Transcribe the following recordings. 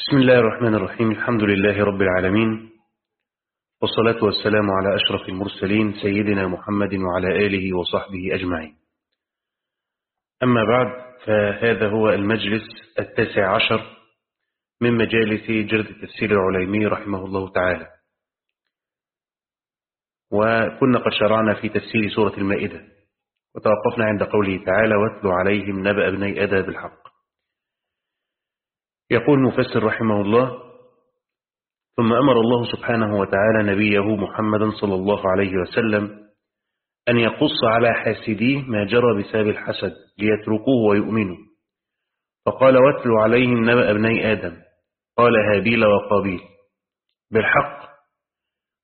بسم الله الرحمن الرحيم. الحمد لله رب العالمين. والصلاة والسلام على أشرف المرسلين سيدنا محمد وعلى آله وصحبه أجمعين. أما بعد فهذا هو المجلس التاسع عشر من مجالس جرد التفسير العليمي رحمه الله تعالى. وكنا قد شرعنا في تفسير سورة المائدة وتوقفنا عند قوله تعالى واتل عليهم نبأ ابني أدى بالحق. يقول المفسر رحمه الله ثم أمر الله سبحانه وتعالى نبيه محمدا صلى الله عليه وسلم أن يقص على حاسديه ما جرى بسبب الحسد ليتركوه ويؤمنوا. فقال واتل عليهم نبأ ابني آدم. قال هابيل وقابيل. بالحق.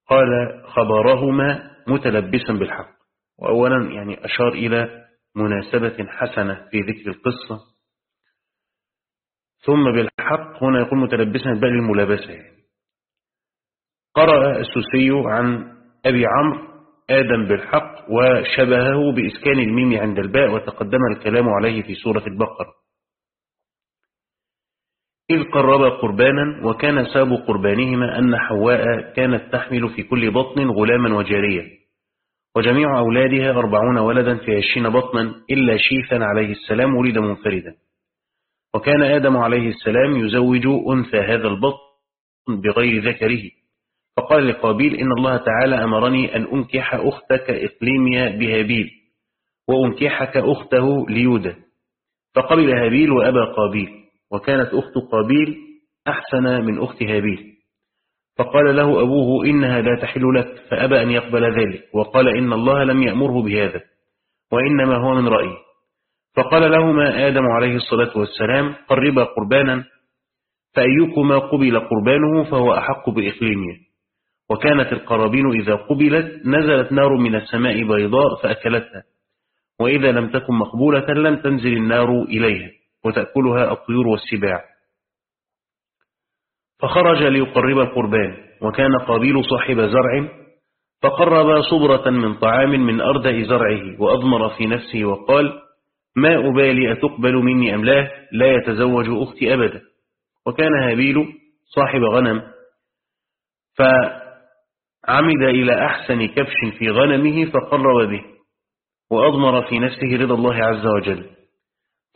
قال خبرهما متلبسا بالحق. وأولا يعني أشار إلى مناسبة حسنة في ذكر القصة. ثم بالحق هنا يقول متلبسا بل الملابسة. قرأ السوسي عن أبي عمرو آدم بالحق وشبهه بإسكان الميم عند الباء وتقدم الكلام عليه في سورة البقرة إذ قرب قربانا وكان ساب قربانهما أن حواء كانت تحمل في كل بطن غلاما وجارية وجميع أولادها أربعون ولدا في عشرين بطنا إلا شيثا عليه السلام ولد منفردا وكان آدم عليه السلام يزوج أنثى هذا البطن بغير ذكره. فقال لقابيل إن الله تعالى أمرني أن أنكح أختك إقليميا بهابيل وأنكحك أخته ليودة. فقبل هابيل وأبى قابيل وكانت أخت قابيل أحسن من أخت هابيل. فقال له أبوه إنها لا تحل لك فأبى أن يقبل ذلك وقال إن الله لم يأمره بهذا وإنما هو من رأيه فقال لهما آدم عليه الصلاة والسلام قربا قربانا فأيكما قبل قربانه فهو أحق بإقليمه. وكانت القرابين إذا قبلت نزلت نار من السماء بيضاء فأكلتها. وإذا لم تكن مقبولة لم تنزل النار إليها وتأكلها الطيور والسباع. فخرج ليقرب القربان وكان قابيل صاحب زرع فقرب صبرة من طعام من أردأ زرعه وأضمر في نفسه وقال ما أبالي أتقبل مني أم لا؟ لا يتزوج أختي أبدا. وكان هابيل صاحب غنم. فعمد إلى أحسن كبش في غنمه فقرب به وأضمر في نفسه رضا الله عز وجل.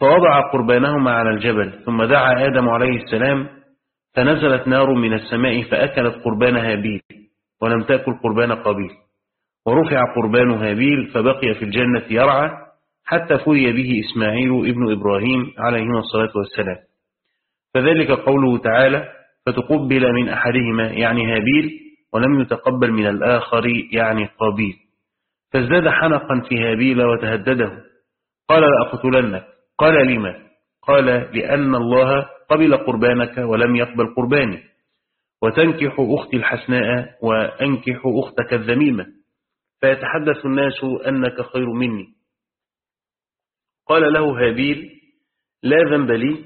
فوضع قربانهما على الجبل ثم دعا آدم عليه السلام فنزلت نار من السماء فأكلت قربان هابيل ولم تأكل قربان قابيل ورفع قربان هابيل فبقي في الجنة يرعى حتى فري به إسماعيل ابن إبراهيم عليهما الصلاة والسلام. فذلك قوله تعالى فتقبل من أحدهما يعني هابيل ولم يتقبل من الآخر يعني قابيل. فازداد حنقا في هابيل وتهدده. قال لأقتلنك. قال لما؟ قال لأن الله قبل قربانك ولم يقبل قرباني. وتنكح أختي الحسناء وأنكح أختك الذميمة. فيتحدث الناس أنك خير مني. قال له هابيل لا ذنب لي.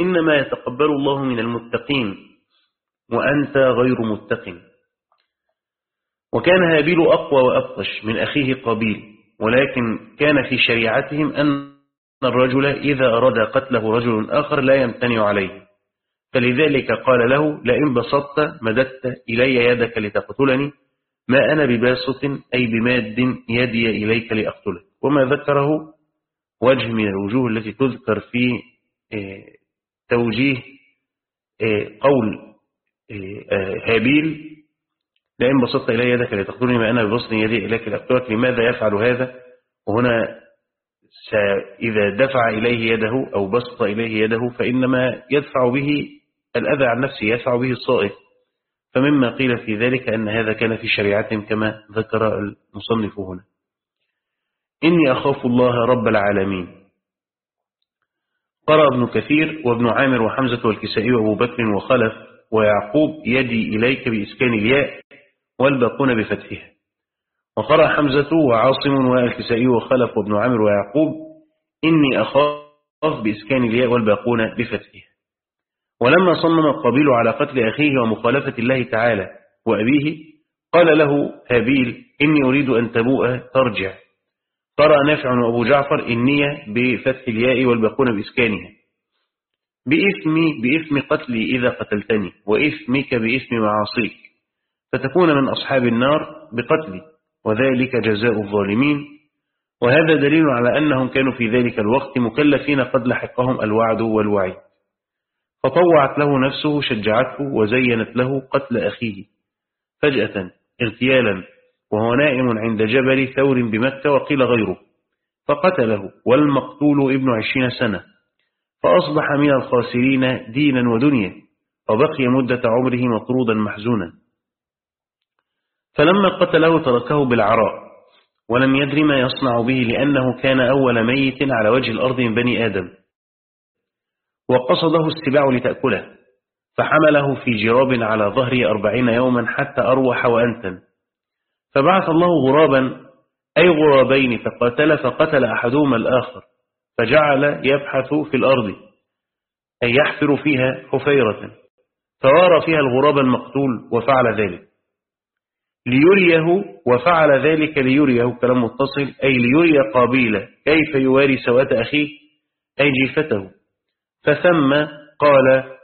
إنما يتقبل الله من المتقين وأنت غير متق وكان هابيل أقوى وأبطش من أخيه قابيل ولكن كان في شريعتهم أن الرجل إذا أراد قتله رجل آخر لا يمتنع عليه. فلذلك قال له لئن بسطت مددت إلي يدك لتقتلني ما أنا بباسط أي بماد يدي إليك لأقتلك. وما ذكره وجه من الوجوه التي تذكر في توجيه قول هابيل لئن بسطت إلي يدك لتقتلني ما أنا ببسط يدي إليك لأقتلك لماذا يفعل هذا؟ وهنا إذا دفع إليه يده أو بسط إليه يده فإنما يدفع به الأذى عن نفسه يدفع به الصائف فمما قيل في ذلك أن هذا كان في شريعتهم كما ذكر المصنف هنا. إني أخاف الله رب العالمين. قرأ ابن كثير وابن عامر وحمزة والكسائي وأبو بكر وخلف ويعقوب يدي إليك بإسكان الياء والباقون بفتحها. وقرأ حمزة وعاصم والكسائي وخلف وابن عامر ويعقوب إني أخاف بإسكان الياء والباقون بفتحها. ولما صمم قابيل على قتل أخيه ومخالفة الله تعالى وأبيه قال له هابيل إني أريد أن تبوء ترجع. قرأ نافع وأبو جعفر النية بفتح الياء والباقون بإسكانها. بإثمي بإثم قتلي إذا قتلتني وإثمك بإثم معاصيك. فتكون من أصحاب النار بقتلي وذلك جزاء الظالمين. وهذا دليل على أنهم كانوا في ذلك الوقت مكلفين قد لحقهم الوعد والوعيد. فطوعت له نفسه شجعته وزينت له قتل أخيه. فجأة اغتيالا وهو نائم عند جبل ثور بمكة وقيل غيره فقتله والمقتول ابن عشرين سنة فأصبح من الخاسرين دينا ودنيا وبقي مدة عمره مطرودا محزونا. فلما قتله تركه بالعراء ولم يدر ما يصنع به لأنه كان أول ميت على وجه الأرض من بني آدم. وقصده السباع لتأكله فحمله في جراب على ظهره أربعين يوما حتى أروح وأنتن. فبعث الله غرابا أي غرابين فقاتل فقتل أحدهما الآخر فجعل يبحث في الأرض أي يحفر فيها حفيرة فوارى فيها الغراب المقتول وفعل ذلك. ليريه وفعل ذلك ليريه كلام متصل أي ليري قابيل كيف يواري سوات أخيه أي جيفته. فثم قال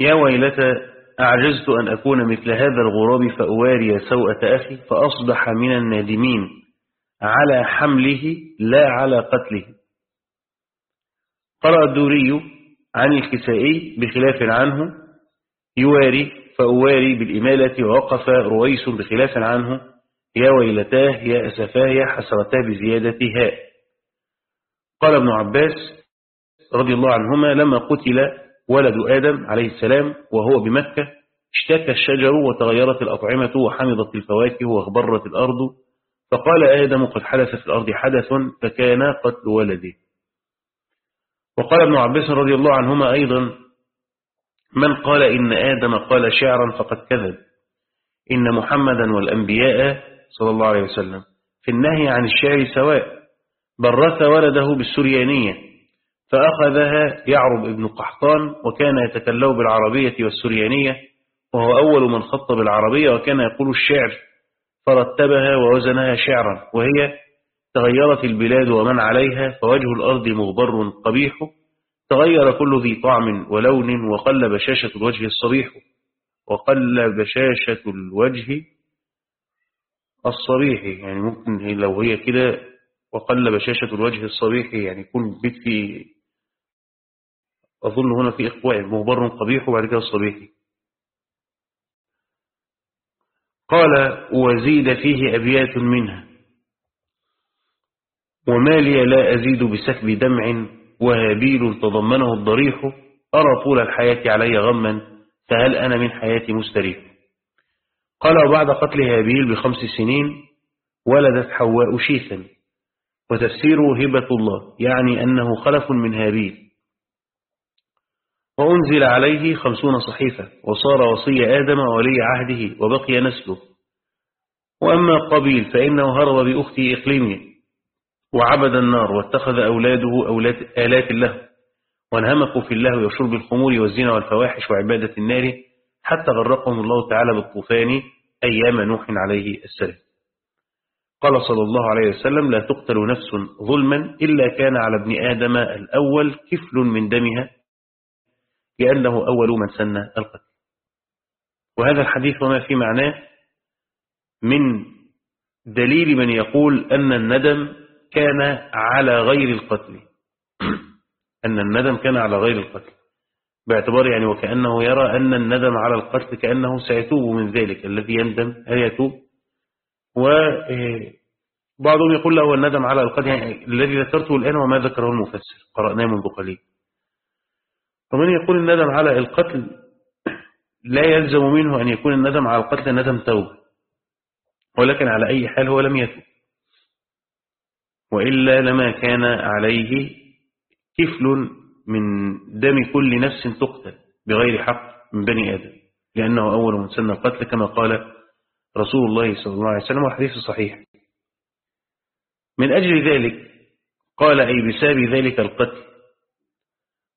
يا ويلة أعجزت أن أكون مثل هذا الغراب فأواري سوءة أخي فأصبح من النادمين على حمله لا على قتله. قرأ الدوري عن الكسائي بخلاف عنه يواري فأواري بالإمالة ووقف رويس بخلاف عنه يا ويلتاه يا أسفاه يا حسرتاه بزيادة هاء قال ابن عباس رضي الله عنهما لما قتل ولد آدم عليه السلام وهو بمكة اشتكى الشجر وتغيرت الأطعمة وحمضت الفواكه واغبرت الأرض. فقال آدم قد حدث في الأرض حدث فكان قتل ولده. وقال ابن عباس رضي الله عنهما أيضا من قال إن آدم قال شعرا فقد كذب. إن محمدا والأنبياء صلى الله عليه وسلم. في النهي عن الشعر سواء. برث ولده بالسريانية. فأخذها يعرب ابن قحطان وكان يتكلم بالعربية والسريانية وهو أول من خط بالعربية وكان يقول الشعر فرتبها ووزنها شعرا وهي تغيرت البلاد ومن عليها فوجه الأرض مغبر قبيح تغير كل ذي طعم ولون وقل بشاشة الوجه الصبيح وقل بشاشة الوجه الصبيح. يعني ممكن لو هي كده وقل بشاشة الوجه الصبيح يعني يكون بيت في أظن هنا في إخوان مغبر قبيح وبعد كده الصبيح قال وزيد فيه أبيات منها. وما لي لا أزيد بسكب دمع وهابيل تضمنه الضريح. أرى طول الحياة علي غما فهل أنا من حياتي مستريح؟ قال وبعد قتل هابيل بخمس سنين ولدت حواء شيثا وتفسيره هبة الله يعني أنه خلف من هابيل. وأنزل عليه خمسون صحيفة وصار وصي آدم ولي عهده وبقي نسله. وأما قبيل فإنه هرب بأخته إقليمه وعبد النار واتخذ أولاده أولاد آلات الله وانهمكوا في الله وشرب الخمور والزنا والفواحش وعبادة النار حتى غرقهم الله تعالى بالطوفان أيام نوح عليه السلام. قال صلى الله عليه وسلم لا تقتل نفس ظلما إلا كان على ابن آدم الأول كفل من دمها لأنه أول من سن القتل. وهذا الحديث وما في معناه من دليل من يقول أن الندم كان على غير القتل. أن الندم كان على غير القتل. باعتبار يعني وكأنه يرى أن الندم على القتل كأنه سيتوب من ذلك الذي يندم هل يتوب؟ وبعضهم يقول له الندم على القتل يعني الذي ذكرته الآن وما ذكره المفسر. قرأناه منذ قليل. ومن يقول الندم على القتل لا يلزم منه أن يكون الندم على القتل ندم توبة ولكن على أي حال هو لم يتوب. وإلا لما كان عليه كفل من دم كل نفس تقتل بغير حق من بني آدم لأنه أول من سن القتل كما قال رسول الله صلى الله عليه وسلم وحديث صحيح. من أجل ذلك قال أي بسبب ذلك القتل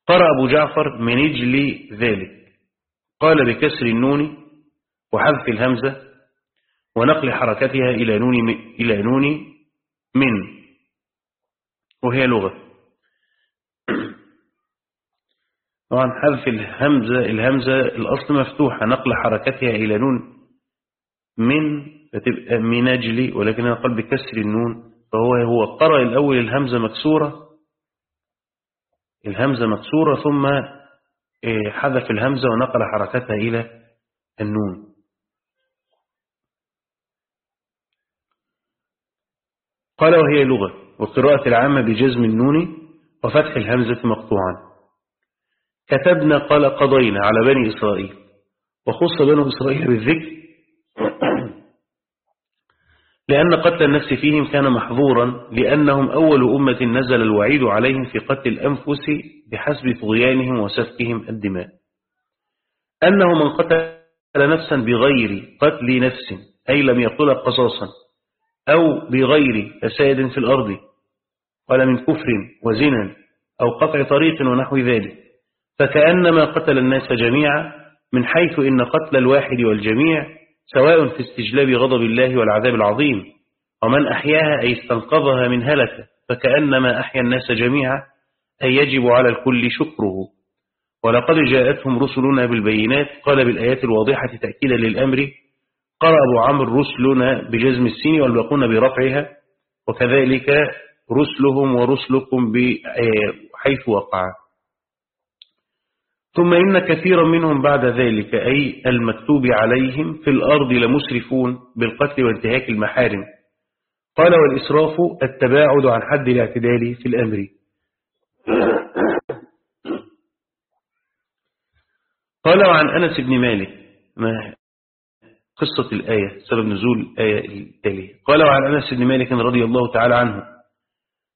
قرأ أبو جعفر من أجل ذلك. قال بكسر النون وحذف الهمزة ونقل حركتها إلى نون إلى نون من. وهي لغة. طبعا حذف الهمزة الهمزة الأصل مفتوحة. نقل حركتها إلى نون من فتبقى من أجلي ولكن قال بكسر النون فهو هو قرأ الأول الهمزة مكسورة الهمزة مكسورة ثم إيه، حذف الهمزة ونقل حركتها إلى النون. قال وهي لغة وقراءة العامة بجزم النون وفتح الهمزة مقطوعا. كتبنا قال قضينا على بني إسرائيل وخص بنو إسرائيل بالذكر لأن قتل النفس فيهم كان محظورا لأنهم أول أمة نزل الوعيد عليهم في قتل الأنفس بحسب طغيانهم وسفكهم الدماء. أنه من قتل نفسا بغير قتل نفس أي لم يقتل قصاصا أو بغير فساد في الأرض قال من كفر وزنا أو قطع طريق ونحو ذلك. فكأنما قتل الناس جميعا من حيث إن قتل الواحد والجميع سواء في استجلاب غضب الله والعذاب العظيم ومن أحياها أي استنقذها من هلكة فكأنما أحيا الناس جميعا أي يجب على الكل شكره. ولقد جاءتهم رسلنا بالبينات قال بالآيات الواضحة تأكيدا للأمر قرأ أبو عمرو رسلنا بجزم السين والباقون برفعها وكذلك رسلهم ورسلكم حيث وقع. ثم إن كثيرا منهم بعد ذلك أي المكتوب عليهم في الأرض لمسرفون بالقتل وانتهاك المحارم. قال والإسراف التباعد عن حد الاعتدال في الأمر. قال عن أنس بن مالك ما قصة الآية؟ سبب نزول الآية التالية. قال عن أنس بن مالك رضي الله تعالى عنه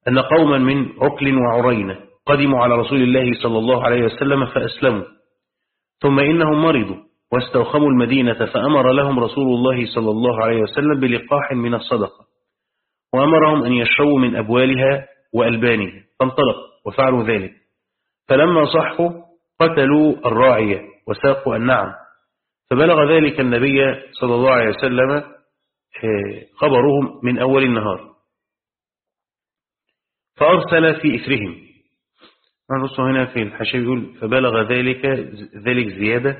أن قوما من عقل وعرينة قدموا على رسول الله صلى الله عليه وسلم فأسلموا. ثم إنهم مرضوا واستوخموا المدينة فأمر لهم رسول الله صلى الله عليه وسلم بلقاح من الصدقة. وأمرهم أن يشربوا من أبوالها وألبانها. فانطلقوا وفعلوا ذلك. فلما صحوا قتلوا الراعية وساقوا النعم. فبلغ ذلك النبي صلى الله عليه وسلم آه، خبرهم من أول النهار. فأرسل في إثرهم. نص هنا في الحاشية يقول فبلغ ذلك ذلك زيادة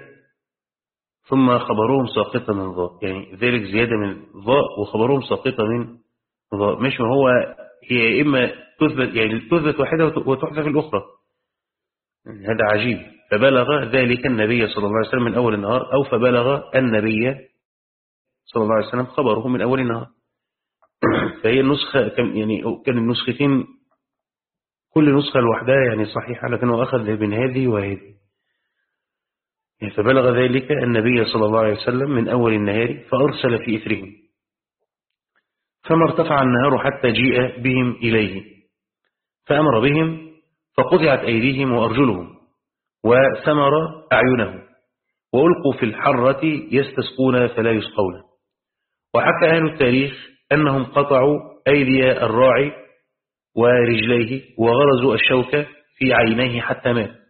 ثم خبرهم ساقطة من ضاء يعني ذلك زيادة من ضاء وخبرهم ساقطة من ضاء مش ما هو هي إما تثبت يعني تثبت واحدة وتحذف الأخرى. يعني هذا عجيب. فبلغ ذلك النبي صلى الله عليه وسلم من أول النهار أو فبلغ النبي صلى الله عليه وسلم خبره من أول النهار. فهي النسخة يعني كان النسختين كل نسخة لوحدها يعني صحيحة لكنه أخذ من هذه وهذه. يعني فبلغ ذلك النبي صلى الله عليه وسلم من أول النهار فأرسل في إثرهم. فما ارتفع النهار حتى جيء بهم إليه. فأمر بهم فقطعت أيديهم وأرجلهم وثمر أعينهم وألقوا في الحرة يستسقون فلا يسقون. وحكى أهل التاريخ أنهم قطعوا أيدي الراعي ورجليه وغرزوا الشوكة في عينيه حتى مات.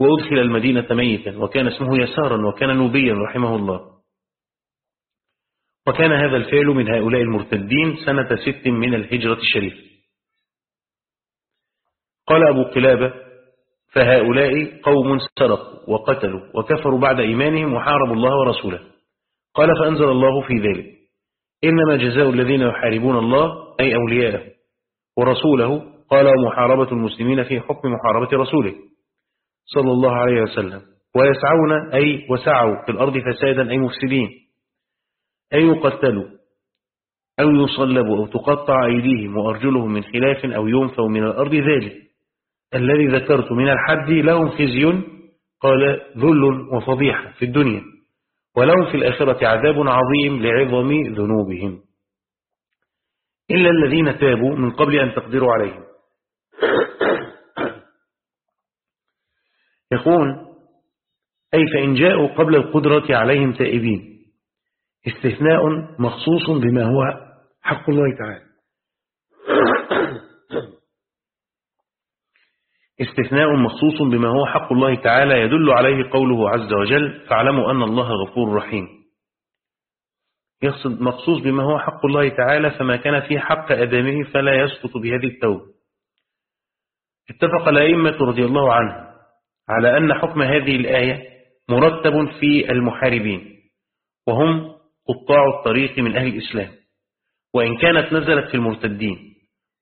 وأدخل المدينة ميتا وكان اسمه يسارا وكان نوبيا رحمه الله. وكان هذا الفعل من هؤلاء المرتدين سنة ست من الهجرة الشريفة. قال أبو قلابة فهؤلاء قوم سرقوا وقتلوا وكفروا بعد إيمانهم وحاربوا الله ورسوله. قال فأنزل الله في ذلك. إنما جزاء الذين يحاربون الله أي أولياءه. ورسوله قال ومحاربة المسلمين في حكم محاربة رسوله صلى الله عليه وسلم. ويسعون أي وسعوا في الأرض فسادا أي مفسدين. أي يقتلوا أو يصلبوا أو تقطع أيديهم وأرجلهم من خلاف أو ينفوا من الأرض ذلك. الذي ذكرت من الحد لهم خزي قال ذل وفضيحة في الدنيا. ولهم في الآخرة عذاب عظيم لعظم ذنوبهم. إلا الذين تابوا من قبل أن تقدروا عليهم. يقول أي فإن جاءوا قبل القدرة عليهم تائبين. استثناء مخصوص بما هو حق الله تعالى. استثناء مخصوص بما هو حق الله تعالى يدل عليه قوله عز وجل فاعلموا أن الله غفور رحيم. يقصد مخصوص بما هو حق الله تعالى فما كان فيه حق أدمه فلا يسقط بهذه التوبة. اتفق الأئمة رضي الله عنه على أن حكم هذه الآية مرتب في المحاربين وهم قطاع الطريق من أهل الإسلام. وإن كانت نزلت في المرتدين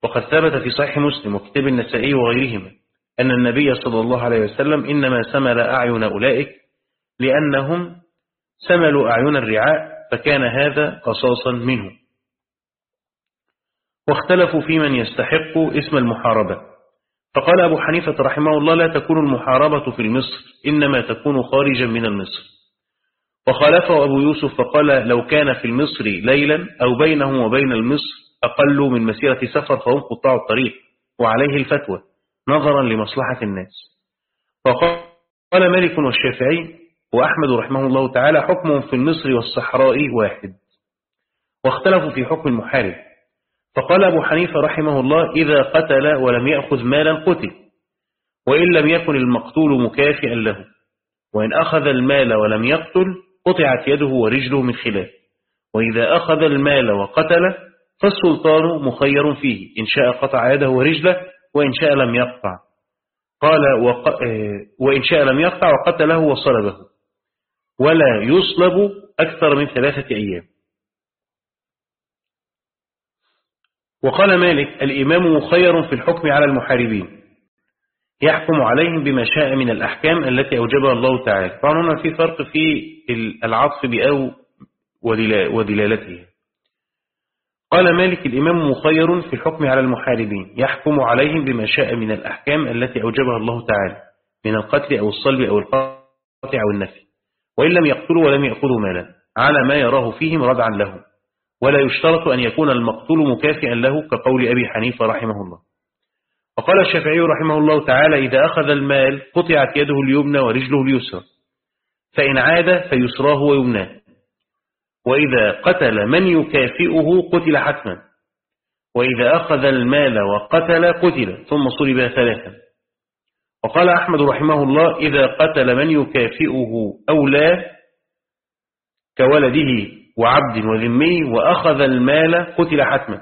وقد ثبت في صحيح مسلم وكتاب النسائي وغيرهما أن النبي صلى الله عليه وسلم إنما سمل أعين أولئك لأنهم سملوا أعين الرعاء فكان هذا قصاصا منه. واختلفوا في من يستحق اسم المحاربة. فقال أبو حنيفة رحمه الله لا تكون المحاربة في المصر إنما تكون خارجا من المصر وخالفه أبو يوسف فقال لو كان في المصر ليلا أو بينه وبين المصر أقل من مسيرة سفر فهم قطاع الطريق وعليه الفتوى نظرا لمصلحة الناس. وقال مالك والشافعي وأحمد رحمه الله تعالى حكم في المصر والصحراء واحد واختلفوا في حكم المحارب. فقال أبو حنيفة رحمه الله إذا قتل ولم يأخذ مالا قتل وإن لم يكن المقتول مكافئا له وإن أخذ المال ولم يقتل قطعت يده ورجله من خلاف وإذا أخذ المال وقتل فالسلطان مخير فيه إن شاء قطع يده ورجله وإن شاء لم يقطع. قال وق... آه، وإن شاء لم يقطع وقتله وصلبه. ولا يصلب أكثر من ثلاثة أيام. وقال مالك الإمام مخير في الحكم على المحاربين. يحكم عليهم بما شاء من الأحكام التي أوجبها الله تعالى. طبعا هنا في فرق في العطف بأو ودلالته. قال مالك الإمام مخير في الحكم على المحاربين. يحكم عليهم بما شاء من الأحكام التي أوجبها الله تعالى. من القتل أو الصلب أو القطع أو النفي. وإن لم يقتلوا ولم يأخذوا مالا. على ما يراه فيهم ردعا له. ولا يشترط أن يكون المقتول مكافئا له كقول أبي حنيفة رحمه الله. وقال الشافعي رحمه الله تعالى إذا أخذ المال قطعت يده اليمنى ورجله اليسرى. فإن عاد فيسراه ويمناه وإذا قتل من يكافئه قتل حتما. وإذا أخذ المال وقتل قتل ثم صلب ثلاثا. وقال أحمد رحمه الله إذا قتل من يكافئه أو لا كولده وعبد وذمي وأخذ المال قتل حتما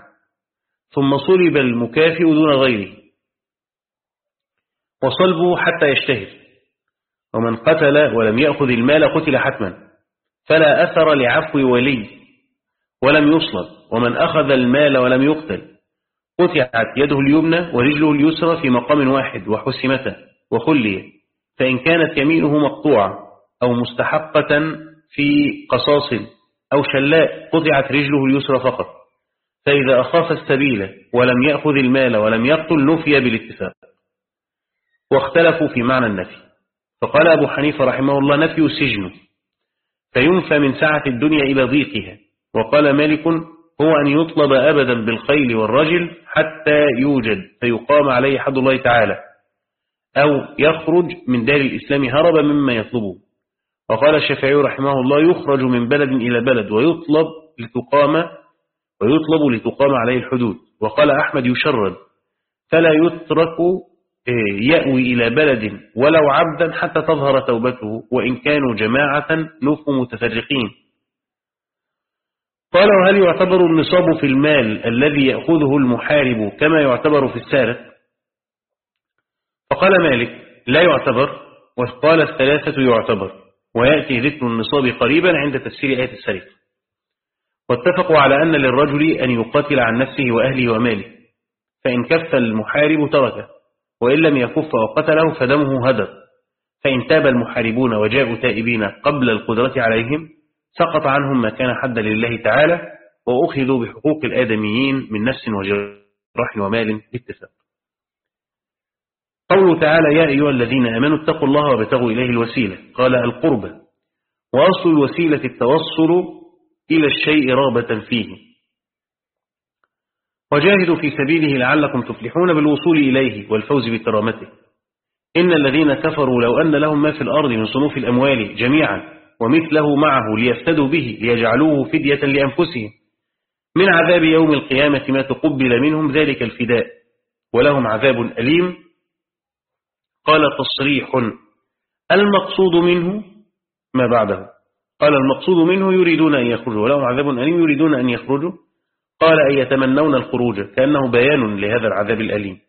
ثم صلب المكافئ دون غيره وصلبه حتى يشتهر ومن قتل ولم يأخذ المال قتل حتما فلا أثر لعفو ولي ولم يصلب ومن أخذ المال ولم يقتل قطعت يده اليمنى ورجله اليسرى في مقام واحد وحسمته. وخلي فإن كانت يمينه مقطوعة أو مستحقة في قصاص أو شلاء قطعت رجله اليسرى فقط فإذا أخاف السبيل ولم يأخذ المال ولم يقتل نفي بالاتفاق. واختلفوا في معنى النفي. فقال أبو حنيفة رحمه الله نفي السجن فينفى من سعة الدنيا إلى ضيقها. وقال مالك هو أن يطلب أبدا بالخيل والرجل حتى يوجد فيقام عليه حد الله تعالى. أو يخرج من دار الإسلام هربا مما يطلبه. وقال الشافعي رحمه الله يخرج من بلد إلى بلد ويطلب لتقام ويطلب لتقام عليه الحدود. وقال أحمد يشرد فلا يترك إيه، يأوي إلى بلد ولو عبدا حتى تظهر توبته وإن كانوا جماعة نفوا متفرقين. قال وهل يعتبر النصاب في المال الذي يأخذه المحارب كما يعتبر في السارق؟ فقال مالك لا يعتبر وقال الثلاثة يعتبر ويأتي ذكر النصاب قريبا عند تفسير آية السرقة. واتفقوا على أن للرجل أن يقاتل عن نفسه وأهله وماله فإن كف المحارب تركه وإن لم يكف وقتله فدمه هدر. فإن تاب المحاربون وجاءوا تائبين قبل القدرة عليهم سقط عنهم ما كان حدا لله تعالى وأخذوا بحقوق الآدميين من نفس وجرح ومال باتفاق. قوله تعالى يا أيها الذين أمنوا اتقوا الله وابتغوا إليه الوسيلة. قال القربة وأصل الوسيلة التوصل إلى الشيء رغبة فيه. وجاهدوا في سبيله لعلكم تفلحون بالوصول إليه والفوز بكرامته. إن الذين كفروا لو أن لهم ما في الأرض من صنوف الأموال جميعا ومثله معه ليفتدوا به ليجعلوه فدية لأنفسهم. من عذاب يوم القيامة ما تقبل منهم ذلك الفداء ولهم عذاب أليم. قال تصريح. المقصود منه ما بعده. قال المقصود منه يريدون أن يخرجوا. ولهم عذاب أليم يريدون أن يخرجوا. قال أن يتمنون الخروج؟ كأنه بيان لهذا العذاب الأليم.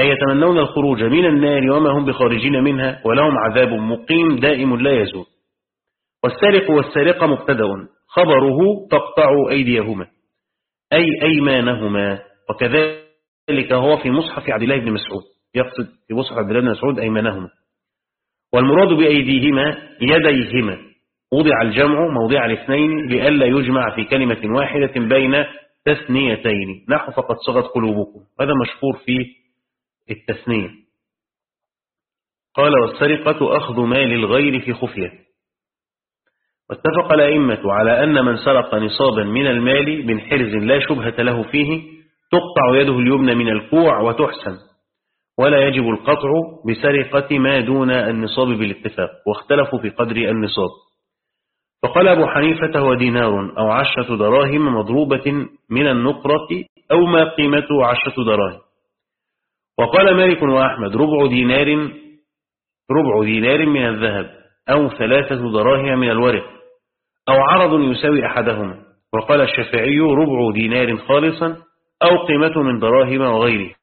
أي يتمنون الخروج من النار وما هم بخارجين منها؟ ولهم عذاب مقيم دائم لا يزول. والسارق والسارقة مبتدأ. خبره تقطع أيديهما. أي أيمانهما. وكذلك هو في مصحف عبد الله بن مسعود. يقصد مصحف عبد الله بن مسعود أيمانهما. والمراد بأيديهما يديهما. وضع الجمع موضع الاثنين لئلا يجمع في كلمة واحدة بين تثنيتين. نحو فقد صغت قلوبكم. هذا مشهور في التثنية. قال والسرقة أخذ مال الغير في خفية. واتفق الأئمة على أن من سرق نصابا من المال من حرز لا شبهة له فيه تقطع يده اليمنى من الكوع وتحسن. ولا يجب القطع بسرقة ما دون النصاب بالاتفاق واختلفوا في قدر النصاب. فقال أبو حنيفة هو دينار أو عشرة دراهم مضروبة من النقرة أو ما قيمته عشرة دراهم. وقال مالك وأحمد ربع دينار ربع دينار من الذهب أو ثلاثة دراهم من الورق أو عرض يساوي أحدهما. وقال الشافعي ربع دينار خالصا أو قيمته من دراهم وغيره.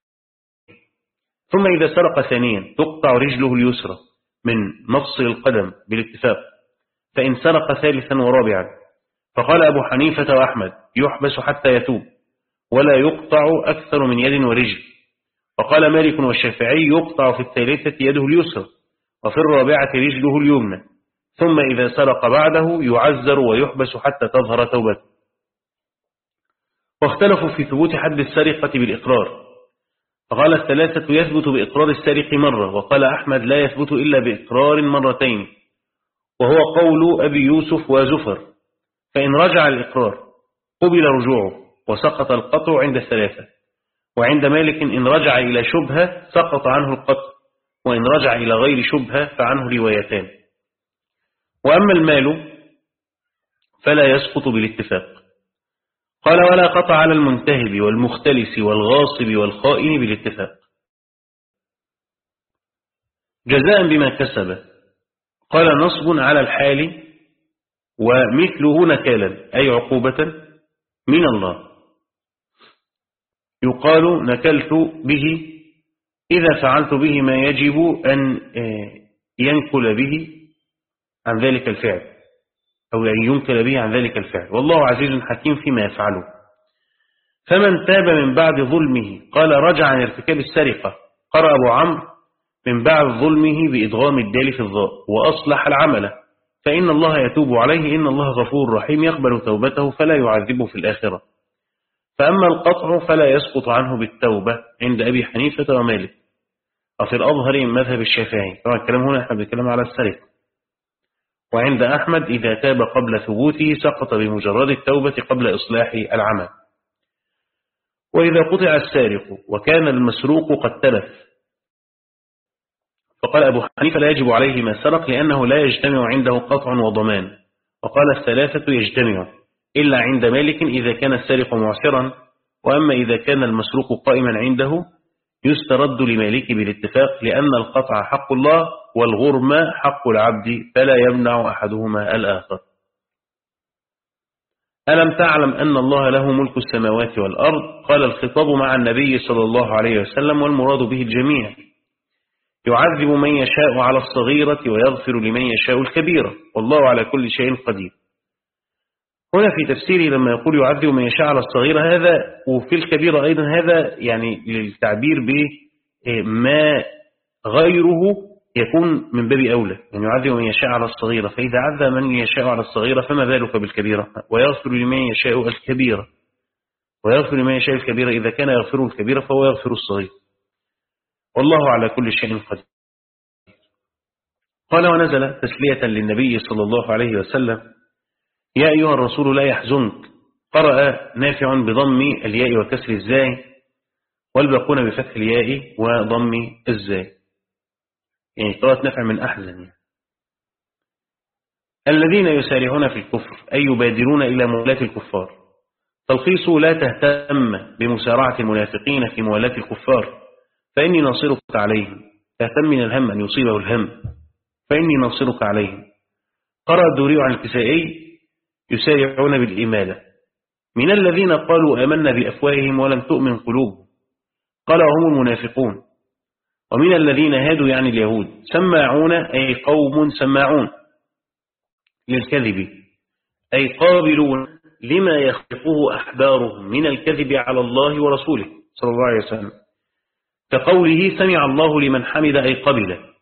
ثم إذا سرق ثانيا تقطع رجله اليسرى من مفصل القدم بالاتفاق فإن سرق ثالثا ورابعا. فقال أبو حنيفة وأحمد يحبس حتى يتوب ولا يقطع أكثر من يد ورجل. وقال مالك والشافعي يقطع في الثالثة يده اليسرى وفي الرابعة رجله اليمنى. ثم إذا سرق بعده يعزر ويحبس حتى تظهر توبته. واختلفوا في ثبوت حد السرقة بالإقرار. فقال الثلاثة يثبت بإقرار السارق مرة وقال أحمد لا يثبت إلا بإقرار مرتين وهو قول أبي يوسف وزفر فإن رجع الإقرار قبل رجوعه وسقط القطع عند الثلاثة وعند مالك إن رجع إلى شبهة سقط عنه القطع وإن رجع إلى غير شبهة فعنه روايتان. وأما المال فلا يسقط بالاتفاق. قال ولا قطع على المنتهب والمختلس والغاصب والخائن بالاتفاق. جزاء بما كسب. قال نصب على الحال ومثله نكالا أي عقوبة من الله. يقال نكلت به إذا فعلت به ما يجب أن آه، ينكل به عن ذلك الفعل. أو أن ينكل به عن ذلك الفعل. والله عزيز حكيم فيما يفعله. فمن تاب من بعد ظلمه قال رجع عن ارتكاب السرقة. قرأ أبو عمرو من بعد ظلمه بإدغام الدال في الضاء وأصلح العمل. فإن الله يتوب عليه إن الله غفور رحيم يقبل توبته فلا يعذبه في الآخرة. فأما القطع فلا يسقط عنه بالتوبة عند أبي حنيفة ومالك. وفي الأظهر مذهب الشافعي طبعا الكلام هنا إحنا بنتكلم على السرقة. وعند أحمد إذا تاب قبل ثبوته سقط بمجرد التوبة قبل إصلاح العمل. وإذا قطع السارق وكان المسروق قد تلف. فقال أبو حنيفة لا يجب عليه ما سرق لأنه لا يجتمع عنده قطع وضمان. وقال الثلاثة يجتمع إلا عند مالك إذا كان السارق معسرا. وأما إذا كان المسروق قائما عنده يسترد لمالك بالاتفاق لأن القطع حق الله والغرم حق العبد فلا يمنع أحدهما الآخر. ألم تعلم أن الله له ملك السماوات والأرض؟ قال الخطاب مع النبي صلى الله عليه وسلم والمراد به الجميع. يعذب من يشاء على الصغيرة ويغفر لمن يشاء الكبيرة. والله على كل شيء قدير. هنا في تفسيره لما يقول يعذب من يشاء على الصغيرة هذا وفي الكبيرة أيضا هذا يعني للتعبير بما غيره يكون من باب أولى يعني يعذب من يشاء على الصغيرة فإذا عذب من يشاء على الصغيرة فما بالك بالكبيرة؟ ويغفر لمن يشاء الكبيرة. ويغفر لمن يشاء الكبيرة إذا كان يغفر الكبيرة فهو يغفر الصغير. والله على كل شيء قدير. قال ونزل تسلية للنبي صلى الله عليه وسلم يا أيها الرسول لا يحزنك. قرأ نافع بضم الياء وكسر الزاي والباقون بفتح الياء وضم الزاي. يعني قرأت نافع من أحزن. الذين يسارعون في الكفر أي يبادرون إلى مولاة الكفار. تلخيص لا تهتم بمسارعة المنافقين في مولاة الكفار فإني ناصرك عليهم. تهتم من الهم أن يصيبه الهم فإني ناصرك عليهم. قرأ الدوري عن الكسائي يسارعون بالإمالة من الذين قالوا آمنا بأفواههم ولم تؤمن قلوبهم قال هم المنافقون. ومن الذين هادوا يعني اليهود سماعون أي قوم سماعون للكذب أي قابلون لما يخلقه أحبارهم من الكذب على الله ورسوله صلى الله عليه وسلم. كقوله سمع الله لمن حمد أي قبل.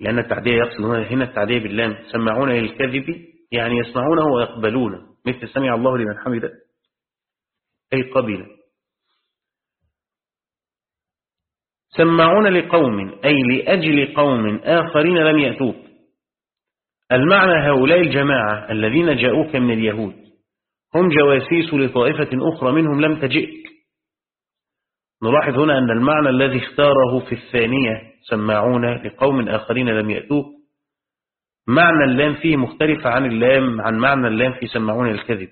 لأن التعدية يقصد هنا التعدية باللام. سمعون للكذب يعني يسمعونه ويقبلونه. مثل سمع الله لمن حمد أي قبل سمعون لقوم أي لأجل قوم آخرين لم يأتوك. المعنى هؤلاء الجماعة الذين جاءوك من اليهود. هم جواسيس لطائفة أخرى منهم لم تجئك. نلاحظ هنا أن المعنى الذي اختاره في الثانية سماعون لقوم آخرين لم يأتوك معنى اللام فيه مختلف عن اللام عن معنى اللام في سماعون الكذب.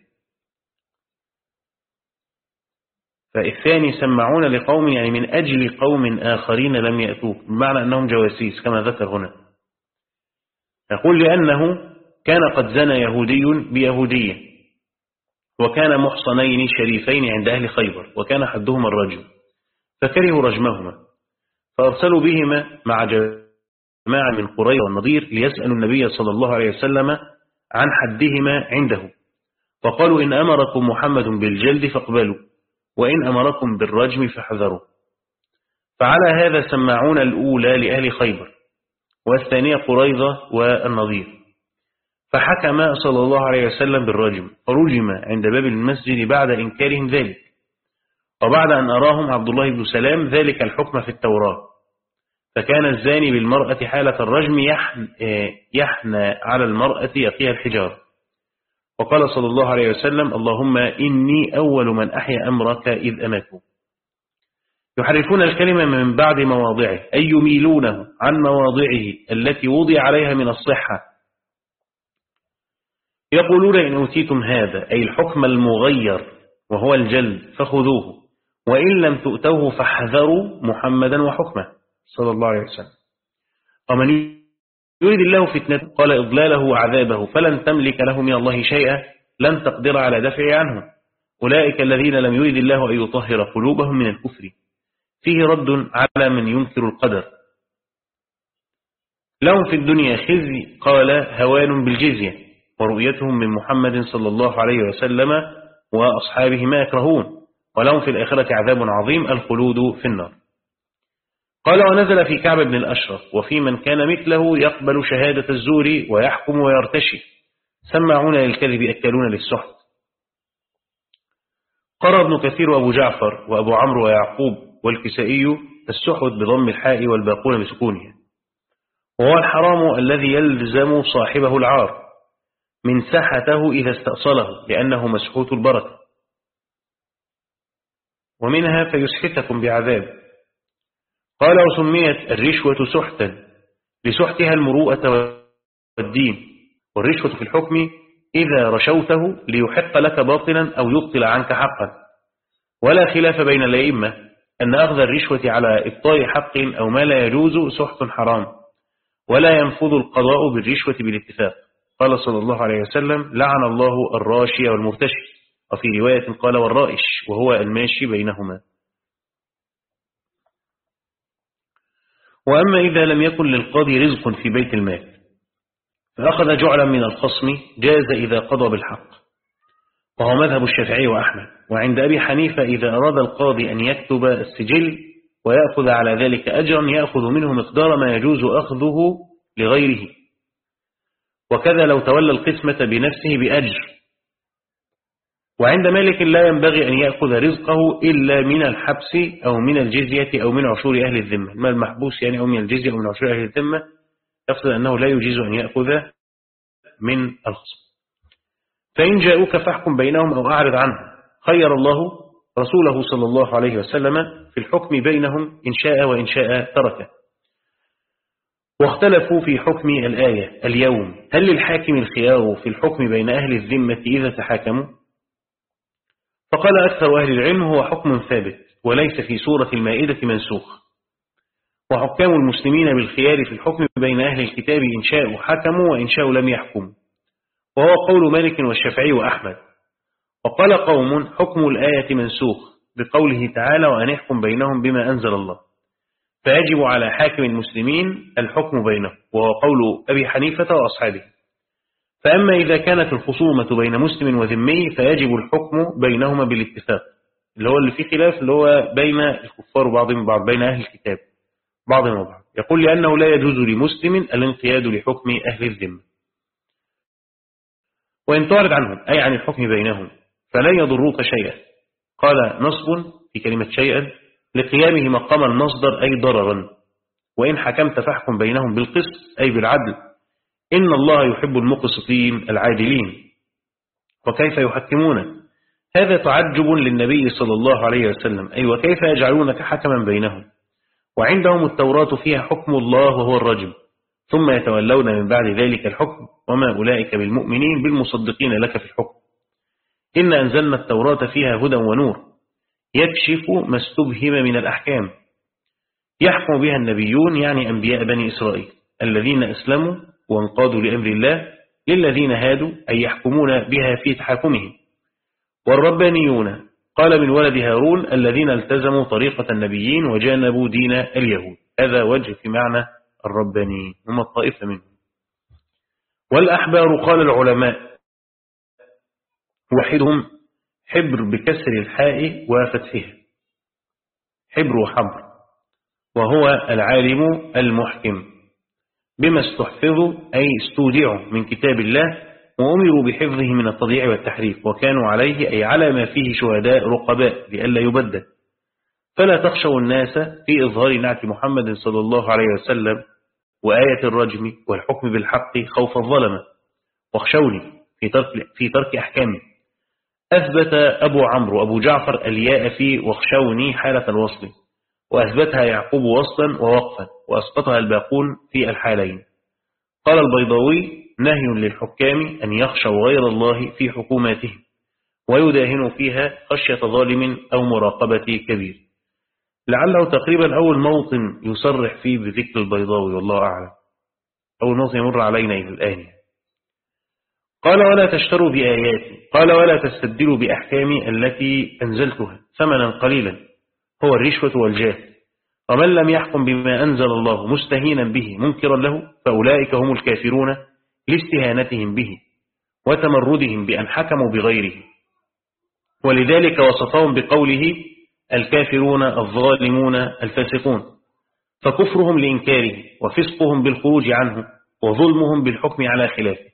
فالثاني سمعون لقوم يعني من أجل قوم آخرين لم يأتوك بمعنى أنهم جواسيس كما ذكر هنا. يقول لأنه كان قد زنى يهودي بيهودية وكان محصنين شريفين عند أهل خيبر وكان حدهما الرجل. فكرهوا رجمهما فأرسلوا بهما مع جماعة من قرية والنضير ليسألوا النبي صلى الله عليه وسلم عن حدهما عنده فقالوا إن أمركم محمد بالجلد فاقبلوا وإن أمركم بالرجم فاحذروا. فعلى هذا سمعون الأولى لأهل خيبر والثانية قريظة والنظير فحكم صلى الله عليه وسلم بالرجم فرجم عند باب المسجد بعد إنكارهم ذلك. وبعد أن أراهم عبد الله بن سلام ذلك الحكم في التوراة. فكان الزاني بالمرأة حالة الرجم يحنى على المرأة يقيها الحجار. وقال صلى الله عليه وسلم اللهم إني أول من أحيا أمرك إذ أماته. يحرفون الكلمة من بعد مواضعه أي يميلونه عن مواضعه التي وضع عليها من الصحة. يقولون إن أوتيتم هذا أي الحكم المغير وهو الجلد فخذوه. وإن لم تؤتوه فاحذروا محمدا وحكمه. صلى الله عليه وسلم. ومن يريد الله فتنته قال إضلاله وعذابه فلن تملك له من الله شيئا لن تقدر على دفع عنه. أولئك الذين لم يريد الله أن يطهر قلوبهم من الكفر. فيه رد على من ينكر القدر. لهم في الدنيا خزي قال هوان بالجزية. ورؤيتهم من محمد صلى الله عليه وسلم وأصحابه ما يكرهون. ولهم في الآخرة عذاب عظيم الخلود في النار. قال ونزل في كعب بن الأشرف وفي من كان مثله يقبل شهادة الزور ويحكم ويرتشي. سمعون للكذب أكلون للسحت. قرى ابن كثير وأبو جعفر وأبو عمرو ويعقوب والكسائي السحت بضم الحاء والباقون بسكونها. وهو الحرام الذي يلزم صاحبه العار. من سحته إذا استأصله لأنه مسحوت البركة. ومنها فيسحتكم بعذاب. قال وسميت الرشوة سحتا لسحتها المروءة والدين. والرشوة في الحكم إذا رشوته ليحق لك باطلا أو يبطل عنك حقا. ولا خلاف بين الأئمة أن أخذ الرشوة على إبطاء حق أو ما لا يجوز سحت حرام. ولا ينفذ القضاء بالرشوة بالاتفاق. قال صلى الله عليه وسلم لعن الله الراشي والمرتشي. وفي رواية قال والرائش وهو الماشي بينهما. وأما إذا لم يكن للقاضي رزق في بيت المال فأخذ جعلا من الخصم جاز إذا قضى بالحق. وهو مذهب الشافعي وأحمد. وعند أبي حنيفة إذا أراد القاضي أن يكتب السجل ويأخذ على ذلك أجرا يأخذ منه مقدار ما يجوز أخذه لغيره. وكذا لو تولى القسمة بنفسه بأجر. وعند مالك لا ينبغي أن يأخذ رزقه إلا من الحبس أو من الجزية أو من عشور أهل الذمة. ما المحبوس يعني أو من الجزية أو من عشور أهل الذمة؟ يقصد أنه لا يجيز أن يأخذ من الخصم. فإن جاءوك فاحكم بينهم أو أعرض عنهم. خير الله رسوله صلى الله عليه وسلم في الحكم بينهم إن شاء وإن شاء تركه. واختلفوا في حكم الآية اليوم. هل للحاكم الخيار في الحكم بين أهل الذمة إذا تحاكموا؟ فقال أكثر أهل العلم هو حكم ثابت وليس في سورة المائدة منسوخ. وحكام المسلمين بالخيار في الحكم بين أهل الكتاب إن شاءوا حكموا وإن شاءوا لم يحكموا وهو قول مالك والشافعي وأحمد. وقال قوم حكم الآية منسوخ بقوله تعالى وأن يحكم بينهم بما أنزل الله. فيجب على حاكم المسلمين الحكم بينهم. وهو قول أبي حنيفة وأصحابه. فأما إذا كانت الخصومة بين مسلم وذمي فيجب الحكم بينهما بالاتفاق. اللي هو اللي فيه خلاف اللي هو بين الكفار وبعضهم بعض بين أهل الكتاب بعضهم وبعض يقول لأنه لا يجوز لمسلم الانقياد لحكم أهل الذمة. وإن تعرض عنهم أي عن الحكم بينهم فلن يضروك شيئا. قال نصب في كلمة شيئا لقيامه مقام المصدر أي ضررا. وإن حكمت فاحكم بينهم بالقسط أي بالعدل. إن الله يحب المقسطين العادلين. وكيف يحكمون هذا تعجب للنبي صلى الله عليه وسلم. أي وكيف يجعلونك حكما بينهم؟ وعندهم التوراة فيها حكم الله وهو الرجم. ثم يتولون من بعد ذلك الحكم. وما أولئك بالمؤمنين بالمصدقين لك في الحكم. إن أنزلنا التوراة فيها هدى ونور. يكشف ما استبهم من الأحكام. يحكم بها النبيون يعني أنبياء بني إسرائيل. الذين أسلموا وانقادوا لأمر الله للذين هادوا أي يحكمون بها في تحاكمهم. والربانيون قال من ولد هارون الذين التزموا طريقة النبيين وجانبوا دين اليهود. هذا وجه في معنى الربانيين هم الطائفة منهم. والأحبار قال العلماء وحدهم حبر بكسر الحاء وفتحها. حبر وحبر وهو العالم المحكم. بما استحفظوا أي استودعوا من كتاب الله وأمروا بحفظه من التضييع والتحريف وكانوا عليه أي على ما فيه شهداء رقباء لئلا يبدل. فلا تخشوا الناس في إظهار نعت محمد صلى الله عليه وسلم وآية الرجم والحكم بالحق خوف الظلمة واخشوني في ترك, في ترك أحكامي. أثبت أبو عمرو أبو جعفر الياء في واخشوني حالة الوصل. وأثبتها يعقوب وصلا ووقفا. وأسقطها الباقون في الحالين. قال البيضاوي نهي للحكام أن يخشوا غير الله في حكوماتهم ويداهنوا فيها خشية ظالم أو مراقبة كبير. لعله تقريبا أول موطن يصرح فيه بذكر البيضاوي والله أعلم. أول موطن يمر علينا إلى الآن. قال ولا تشتروا بآياتي قال ولا تستبدلوا بأحكامي التي أنزلتها ثمنا قليلا. هو الرشوة والجاه. ومن لم يحكم بما أنزل الله مستهينا به منكرا له فأولئك هم الكافرون لاستهانتهم به وتمردهم بأن حكموا بغيره. ولذلك وصفهم بقوله الكافرون الظالمون الفاسقون. فكفرهم لإنكاره وفسقهم بالخروج عنه وظلمهم بالحكم على خلافه.